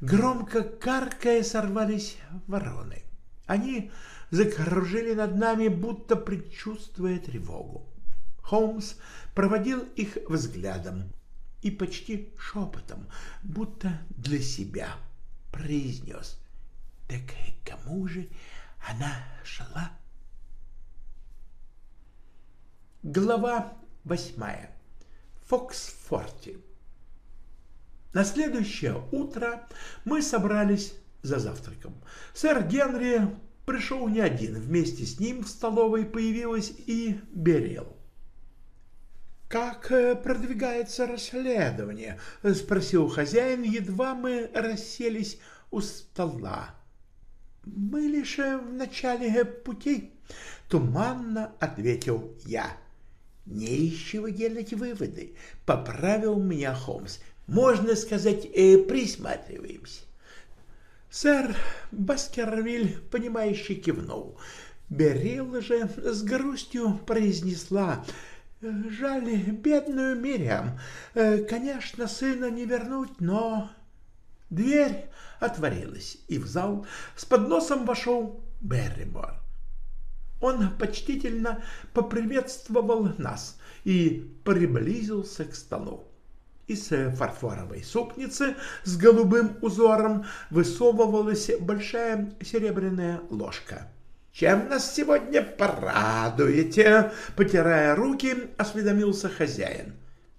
громко каркая, сорвались вороны. Они закружили над нами, будто предчувствуя тревогу. Холмс проводил их взглядом и почти шепотом, будто для себя, произнес. «Так кому же она шла?» Глава восьмая. Фоксфорти. На следующее утро мы собрались за завтраком. Сэр Генри пришел не один, вместе с ним в столовой появилась и Берил. «Как э, продвигается расследование?» — спросил хозяин, едва мы расселись у стола. «Мы лишь в начале пути», — туманно ответил я. «Нечего делать выводы», — поправил меня Холмс. «Можно сказать, э, присматриваемся». Сэр Баскервиль, понимающе кивнул. Берилла же с грустью произнесла «Жаль бедную Мириам. Э, конечно, сына не вернуть, но...» Дверь отворилась, и в зал с подносом вошел Берримор. Он почтительно поприветствовал нас и приблизился к столу. Из фарфоровой супницы с голубым узором высовывалась большая серебряная ложка. «Чем нас сегодня порадуете?» Потирая руки, осведомился хозяин.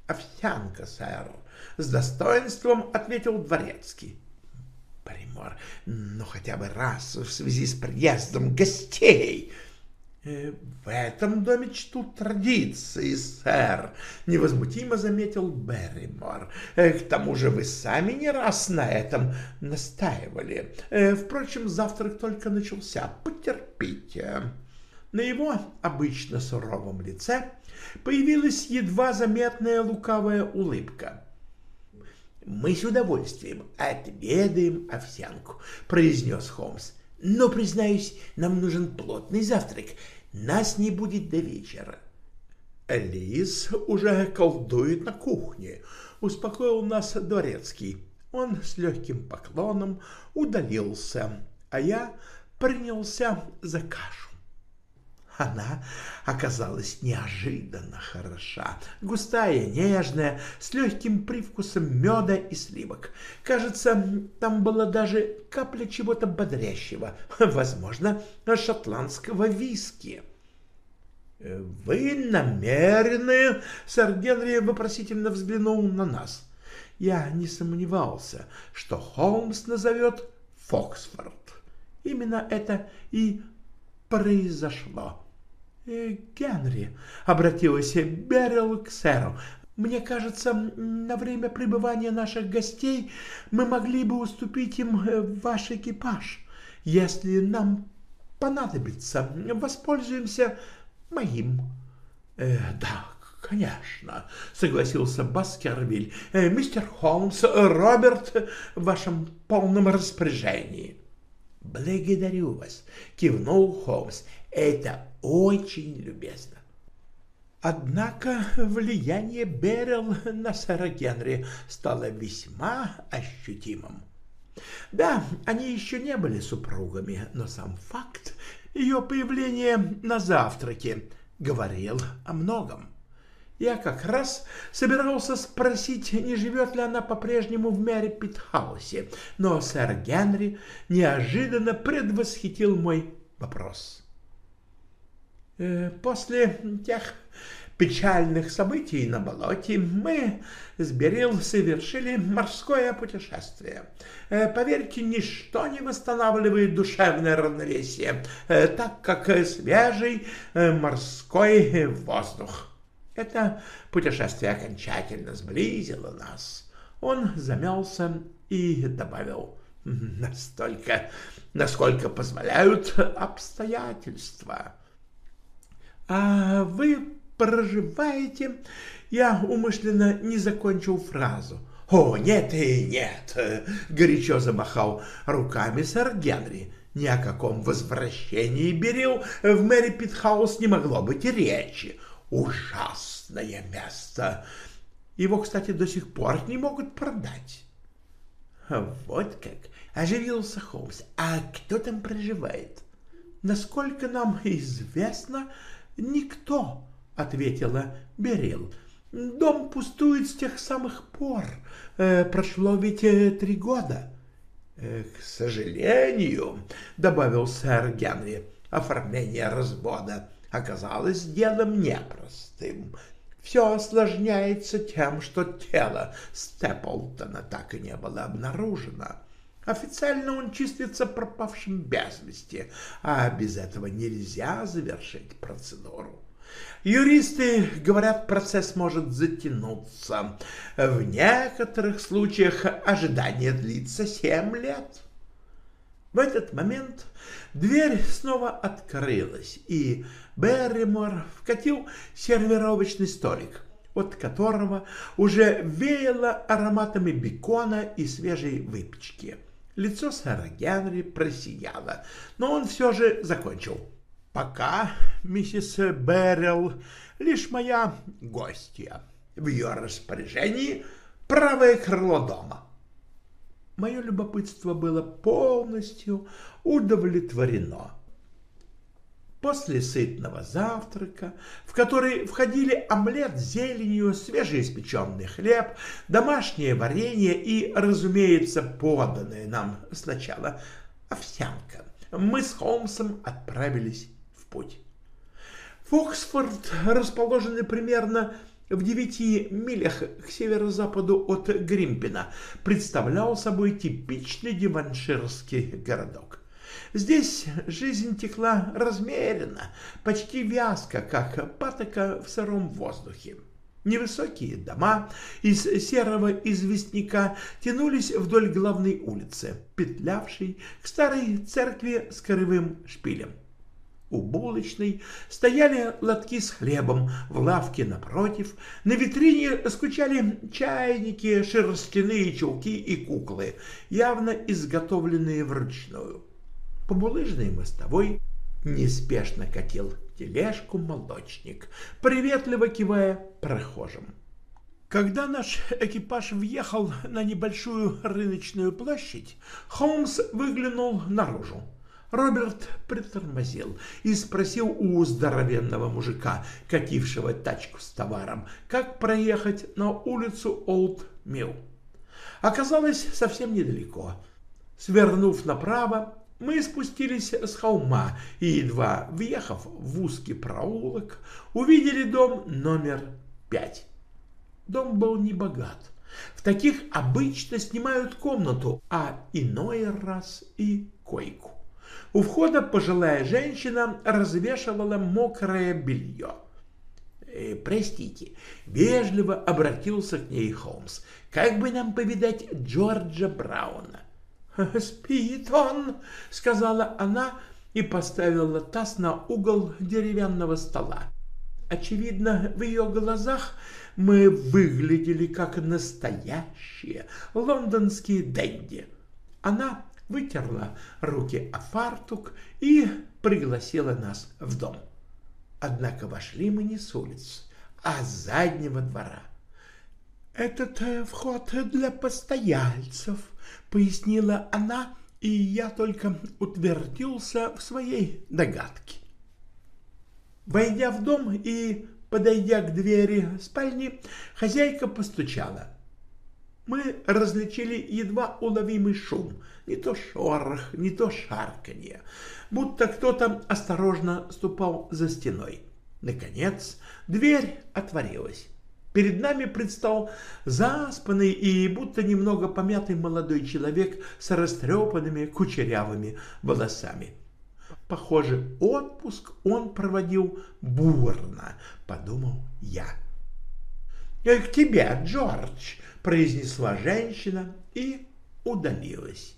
«Овсянка, сэр», — с достоинством ответил дворецкий. Паримор, ну хотя бы раз в связи с приездом гостей. Э, в этом доме чтут традиции, сэр, невозмутимо заметил Берримор. Э, к тому же вы сами не раз на этом настаивали. Э, впрочем, завтрак только начался. Потерпите. На его обычно суровом лице появилась едва заметная лукавая улыбка. «Мы с удовольствием отведаем овсянку», — произнес Холмс. «Но, признаюсь, нам нужен плотный завтрак. Нас не будет до вечера». «Лис уже колдует на кухне», — успокоил нас дворецкий. Он с легким поклоном удалился, а я принялся за кашу. Она оказалась неожиданно хороша, густая, нежная, с легким привкусом меда и сливок. Кажется, там была даже капля чего-то бодрящего, возможно, шотландского виски. «Вы намерены?» — сэр Генри вопросительно взглянул на нас. Я не сомневался, что Холмс назовет Фоксфорд. Именно это и произошло. Э, «Генри», — обратилась Берил к сэру, — «мне кажется, на время пребывания наших гостей мы могли бы уступить им э, ваш экипаж. Если нам понадобится, воспользуемся моим». Э, «Да, конечно», — согласился Баскервиль. «Мистер Холмс, Роберт в вашем полном распоряжении». «Благодарю вас», — кивнул Холмс. «Это очень любезно. Однако влияние Берил на сэра Генри стало весьма ощутимым. Да, они еще не были супругами, но сам факт ее появления на завтраке говорил о многом. Я как раз собирался спросить, не живет ли она по-прежнему в Мэри Питхаусе, но сэр Генри неожиданно предвосхитил мой вопрос. Э, после тех печальных событий на болоте мы с Берил совершили морское путешествие. Э, поверьте, ничто не восстанавливает душевное равновесие, э, так как свежий морской воздух. Это путешествие окончательно сблизило нас. Он замялся и добавил «настолько, насколько позволяют обстоятельства». «А вы проживаете...» Я умышленно не закончил фразу. «О, нет и нет!» — горячо замахал руками сэр Генри. Ни о каком возвращении Берил в Мэри Питхаус не могло быть речи. Ужасное место! Его, кстати, до сих пор не могут продать. Вот как оживился Холмс. А кто там проживает? Насколько нам известно, «Никто», — ответила Берил. «Дом пустует с тех самых пор. Э, прошло ведь э, три года». Э, «К сожалению», — добавил сэр Генри, — «оформление развода оказалось делом непростым. Все осложняется тем, что тело Степлтона так и не было обнаружено». Официально он числится пропавшим без вести, а без этого нельзя завершить процедуру. Юристы говорят, процесс может затянуться. В некоторых случаях ожидание длится семь лет. В этот момент дверь снова открылась, и Берримор вкатил сервировочный столик, от которого уже веяло ароматами бекона и свежей выпечки. Лицо сэра Генри просияло, но он все же закончил. «Пока, миссис Беррилл, лишь моя гостья. В ее распоряжении правое крыло дома». Мое любопытство было полностью удовлетворено. После сытного завтрака, в который входили омлет с зеленью, свежеиспеченный хлеб, домашнее варенье и, разумеется, поданное нам сначала овсянка, мы с Холмсом отправились в путь. Фоксфорд, расположенный примерно в девяти милях к северо-западу от Гримпина, представлял собой типичный диванширский городок. Здесь жизнь текла размеренно, почти вязко, как патока в сыром воздухе. Невысокие дома из серого известняка тянулись вдоль главной улицы, петлявшей к старой церкви с коревым шпилем. У булочной стояли лотки с хлебом, в лавке напротив, на витрине скучали чайники, шерстяные чулки и куклы, явно изготовленные вручную. По булыжной мостовой неспешно катил тележку молочник, приветливо кивая прохожим. Когда наш экипаж въехал на небольшую рыночную площадь, Холмс выглянул наружу. Роберт притормозил и спросил у здоровенного мужика, катившего тачку с товаром, как проехать на улицу Олд Милл. Оказалось совсем недалеко. Свернув направо, мы спустились с холма и, едва въехав в узкий проулок, увидели дом номер пять. Дом был небогат. В таких обычно снимают комнату, а иной раз и койку. У входа пожилая женщина развешивала мокрое белье. «Э, «Простите», — вежливо обратился к ней Холмс, — «как бы нам повидать Джорджа Брауна?» «Спит он», — сказала она и поставила таз на угол деревянного стола. Очевидно, в ее глазах мы выглядели как настоящие лондонские денди. Она вытерла руки о фартук и пригласила нас в дом. Однако вошли мы не с улицы, а с заднего двора. «Этот э, вход для постояльцев», — пояснила она, и я только утвердился в своей догадке. Войдя в дом и подойдя к двери спальни, хозяйка постучала. Мы различили едва уловимый шум, не то шорох, не то шарканье, будто кто-то осторожно ступал за стеной. Наконец дверь отворилась. Перед нами предстал заспанный и будто немного помятый молодой человек с растрепанными кучерявыми волосами. Похоже, отпуск он проводил бурно, подумал я. «Э, — К тебе, Джордж, — произнесла женщина и удалилась.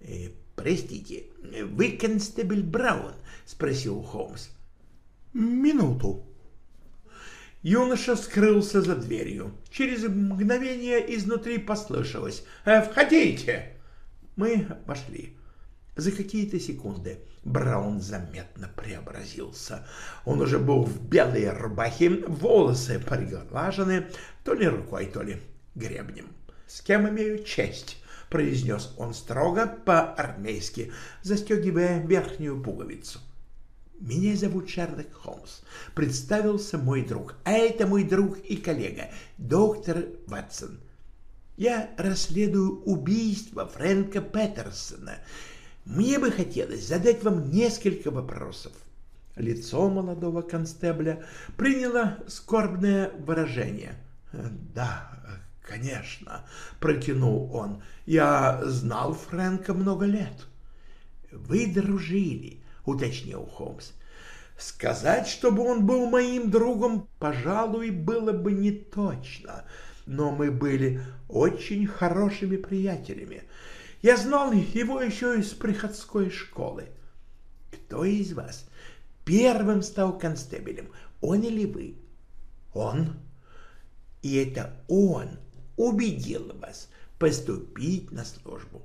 «Э, — Простите, вы констебль Браун? — спросил Холмс. — Минуту, Юноша скрылся за дверью. Через мгновение изнутри послышалось «Э, «Входите!» Мы вошли. За какие-то секунды Браун заметно преобразился. Он уже был в белой рубахе, волосы приглажены то ли рукой, то ли гребнем. «С кем имею честь?» — произнес он строго по-армейски, застегивая верхнюю пуговицу. «Меня зовут Шерлок Холмс», — представился мой друг. «А это мой друг и коллега, доктор Ватсон. Я расследую убийство Фрэнка Петерсона. Мне бы хотелось задать вам несколько вопросов». Лицо молодого констебля приняло скорбное выражение. «Да, конечно», — протянул он, — «я знал Фрэнка много лет». «Вы дружили», — уточнил Холмс. Сказать, чтобы он был моим другом, пожалуй, было бы не точно, но мы были очень хорошими приятелями. Я знал его еще из приходской школы. Кто из вас первым стал констебелем, он или вы? Он. И это он убедил вас поступить на службу.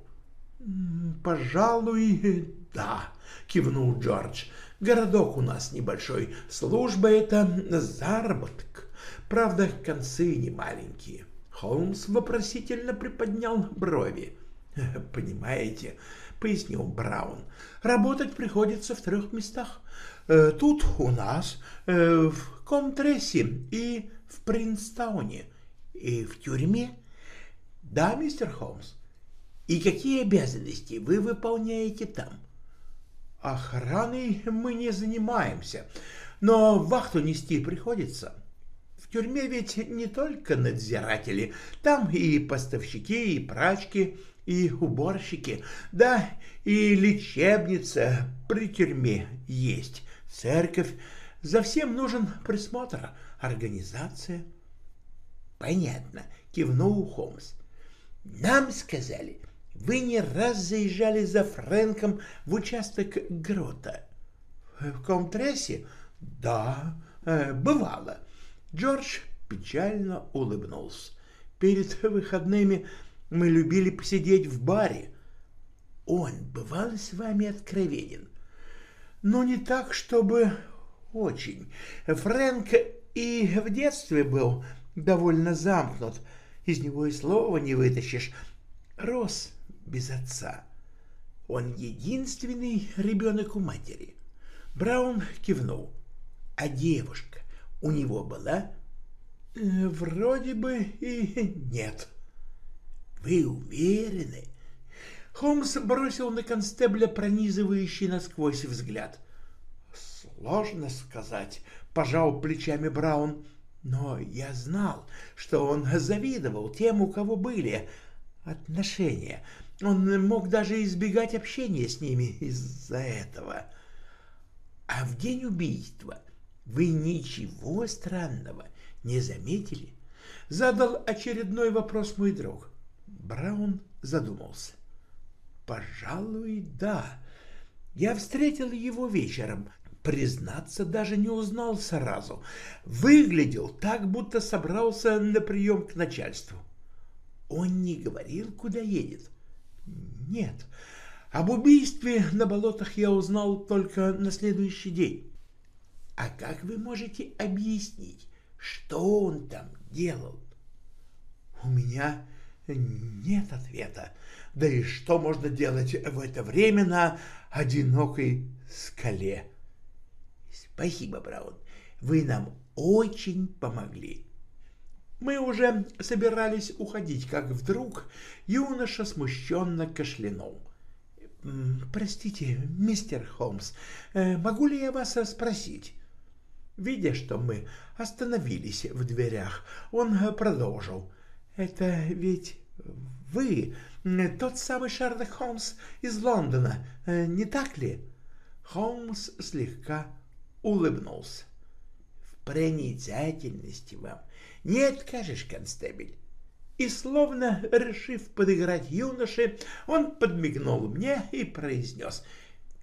«Пожалуй, да», — кивнул Джордж. «Городок у нас небольшой. Служба — это заработок. Правда, концы не маленькие». Холмс вопросительно приподнял брови. «Понимаете», — пояснил Браун, — «работать приходится в трех местах. Э, тут у нас, э, в Комтрессе и в Принстауне, и в тюрьме». «Да, мистер Холмс. И какие обязанности вы выполняете там?» «Охраной мы не занимаемся, но вахту нести приходится». В тюрьме ведь не только надзиратели, там и поставщики, и прачки, и уборщики, да, и лечебница при тюрьме есть, церковь. За всем нужен присмотр, организация. Понятно, кивнул Холмс. Нам сказали, вы не раз заезжали за Фрэнком в участок Грота. В Комтрессе? Да, э, бывало. Джордж печально улыбнулся. Перед выходными мы любили посидеть в баре. Он бывал с вами откровенен. Но не так, чтобы очень. Фрэнк и в детстве был довольно замкнут. Из него и слова не вытащишь. Рос без отца. Он единственный ребенок у матери. Браун кивнул. А девушка у него была? Э, вроде бы и нет. Вы уверены? Холмс бросил на констебля пронизывающий насквозь взгляд. Сложно сказать, пожал плечами Браун, но я знал, что он завидовал тем, у кого были отношения. Он мог даже избегать общения с ними из-за этого. А в день убийства вы ничего странного не заметили? Задал очередной вопрос мой друг. Браун задумался. Пожалуй, да. Я встретил его вечером. Признаться, даже не узнал сразу. Выглядел так, будто собрался на прием к начальству. Он не говорил, куда едет. Нет. Об убийстве на болотах я узнал только на следующий день. А как вы можете объяснить, что он там делал? У меня нет ответа. Да и что можно делать в это время на одинокой скале? Спасибо, Браун. Вы нам очень помогли. Мы уже собирались уходить, как вдруг юноша смущенно кашлянул. «Простите, мистер Холмс, э, могу ли я вас спросить?» Видя, что мы остановились в дверях, он продолжил. «Это ведь вы, тот самый Шерлок Холмс из Лондона, э, не так ли?» Холмс слегка улыбнулся. «В проницательности вам не откажешь, констебель». И, словно решив подыграть юноше, он подмигнул мне и произнес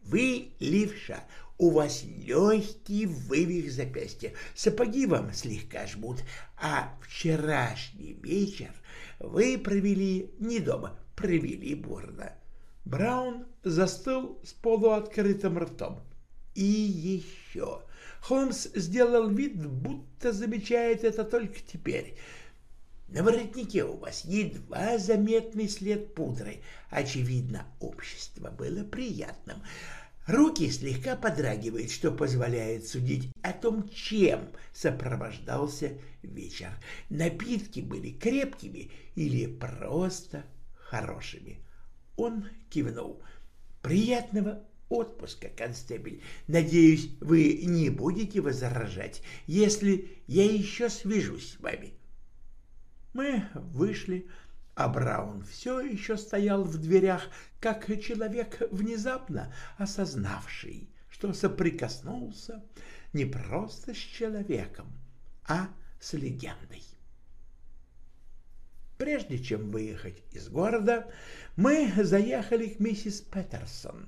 «Вы, левша, у вас легкий вывих запястья, сапоги вам слегка жмут, а вчерашний вечер вы провели не дома, провели бурно. Браун застыл с полуоткрытым ртом. И еще. Холмс сделал вид, будто замечает это только теперь. На воротнике у вас едва заметный след пудры. Очевидно, общество было приятным. Руки слегка подрагивают, что позволяет судить о том, чем сопровождался вечер. Напитки были крепкими или просто хорошими. Он кивнул. «Приятного отпуска, констебель. Надеюсь, вы не будете возражать, если я еще свяжусь с вами». Мы вышли а Браун все еще стоял в дверях, как человек, внезапно осознавший, что соприкоснулся не просто с человеком, а с легендой. Прежде чем выехать из города, мы заехали к миссис Петерсон.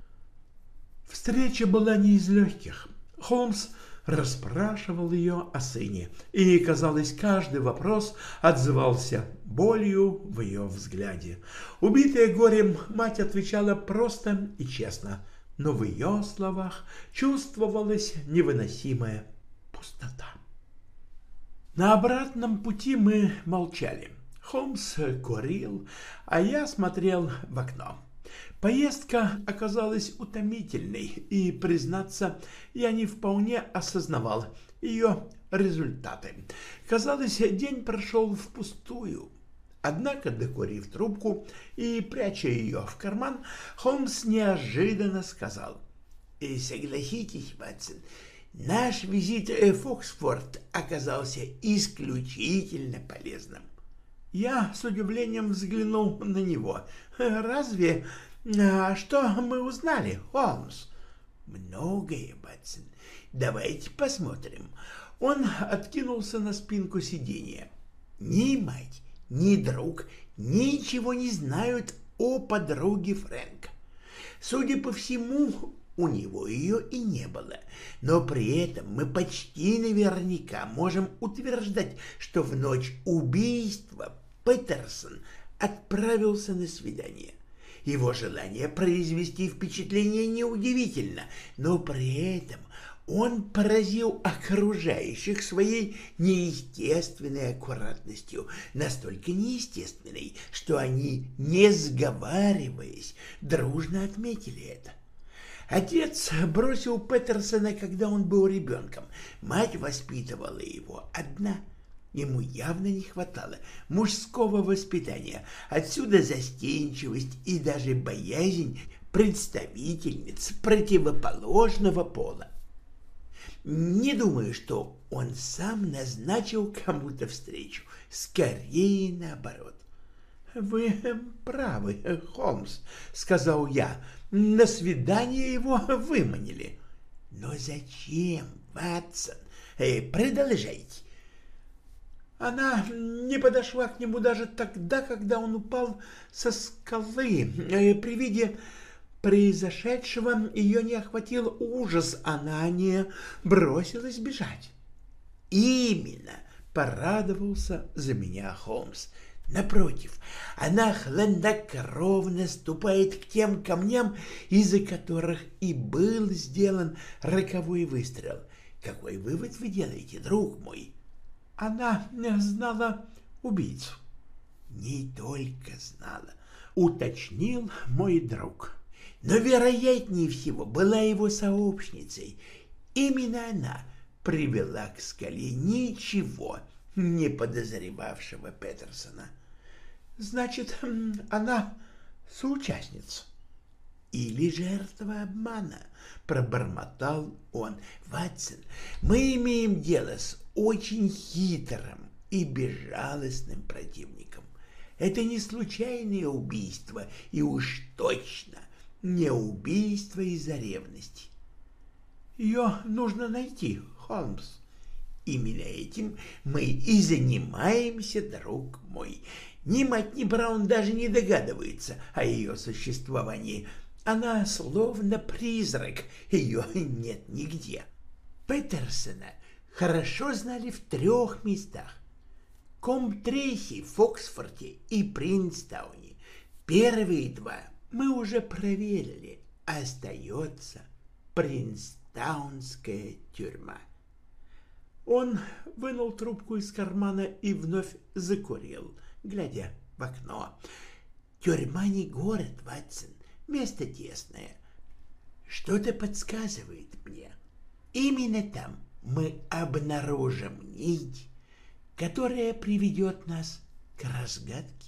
Встреча была не из легких. Холмс расспрашивал ее о сыне, и, казалось, каждый вопрос отзывался болью в ее взгляде. Убитая горем, мать отвечала просто и честно, но в ее словах чувствовалась невыносимая пустота. На обратном пути мы молчали. Холмс курил, а я смотрел в окно. Поездка оказалась утомительной, и, признаться, я не вполне осознавал ее результаты. Казалось, день прошел впустую. Однако, докурив трубку и пряча ее в карман, Холмс неожиданно сказал. «Э, «Согласитесь, Ватсон, наш визит в Фоксфорд оказался исключительно полезным». Я с удивлением взглянул на него. «Разве а что мы узнали, Холмс? Многое, Батсон. Давайте посмотрим. Он откинулся на спинку сиденья. Ни мать, ни друг ничего не знают о подруге Фрэнка. Судя по всему, у него ее и не было. Но при этом мы почти наверняка можем утверждать, что в ночь убийства Петерсон отправился на свидание. Его желание произвести впечатление неудивительно, но при этом он поразил окружающих своей неестественной аккуратностью, настолько неестественной, что они, не сговариваясь, дружно отметили это. Отец бросил Петерсона, когда он был ребенком. Мать воспитывала его одна – Ему явно не хватало мужского воспитания, отсюда застенчивость и даже боязнь представительниц противоположного пола. Не думаю, что он сам назначил кому-то встречу, скорее наоборот. — Вы правы, Холмс, — сказал я, — на свидание его выманили. — Но зачем, Ватсон? Э, продолжайте. Она не подошла к нему даже тогда, когда он упал со скалы. Э, при виде произошедшего ее не охватил ужас, она не бросилась бежать. Именно порадовался за меня Холмс. Напротив, она хладнокровно ступает к тем камням, из-за которых и был сделан роковой выстрел. Какой вывод вы делаете, друг мой? — она знала убийцу. Не только знала, уточнил мой друг. Но, вероятнее всего, была его сообщницей. Именно она привела к скале ничего не подозревавшего Петерсона. Значит, она соучастница. Или жертва обмана, пробормотал он. Ватсон, мы имеем дело с очень хитрым и безжалостным противником. Это не случайное убийство и уж точно не убийство из-за ревности. Ее нужно найти, Холмс. Именно этим мы и занимаемся, друг мой. Ни мать, Браун даже не догадывается о ее существовании. Она словно призрак, ее нет нигде. Петерсона хорошо знали в трех местах. Комтрейси, Фоксфорте и Принстауне. Первые два мы уже проверили. Остается Принстаунская тюрьма. Он вынул трубку из кармана и вновь закурил, глядя в окно. Тюрьма не город, Ватсон, место тесное. Что-то подсказывает мне. Именно там мы обнаружим нить, которая приведет нас к разгадке.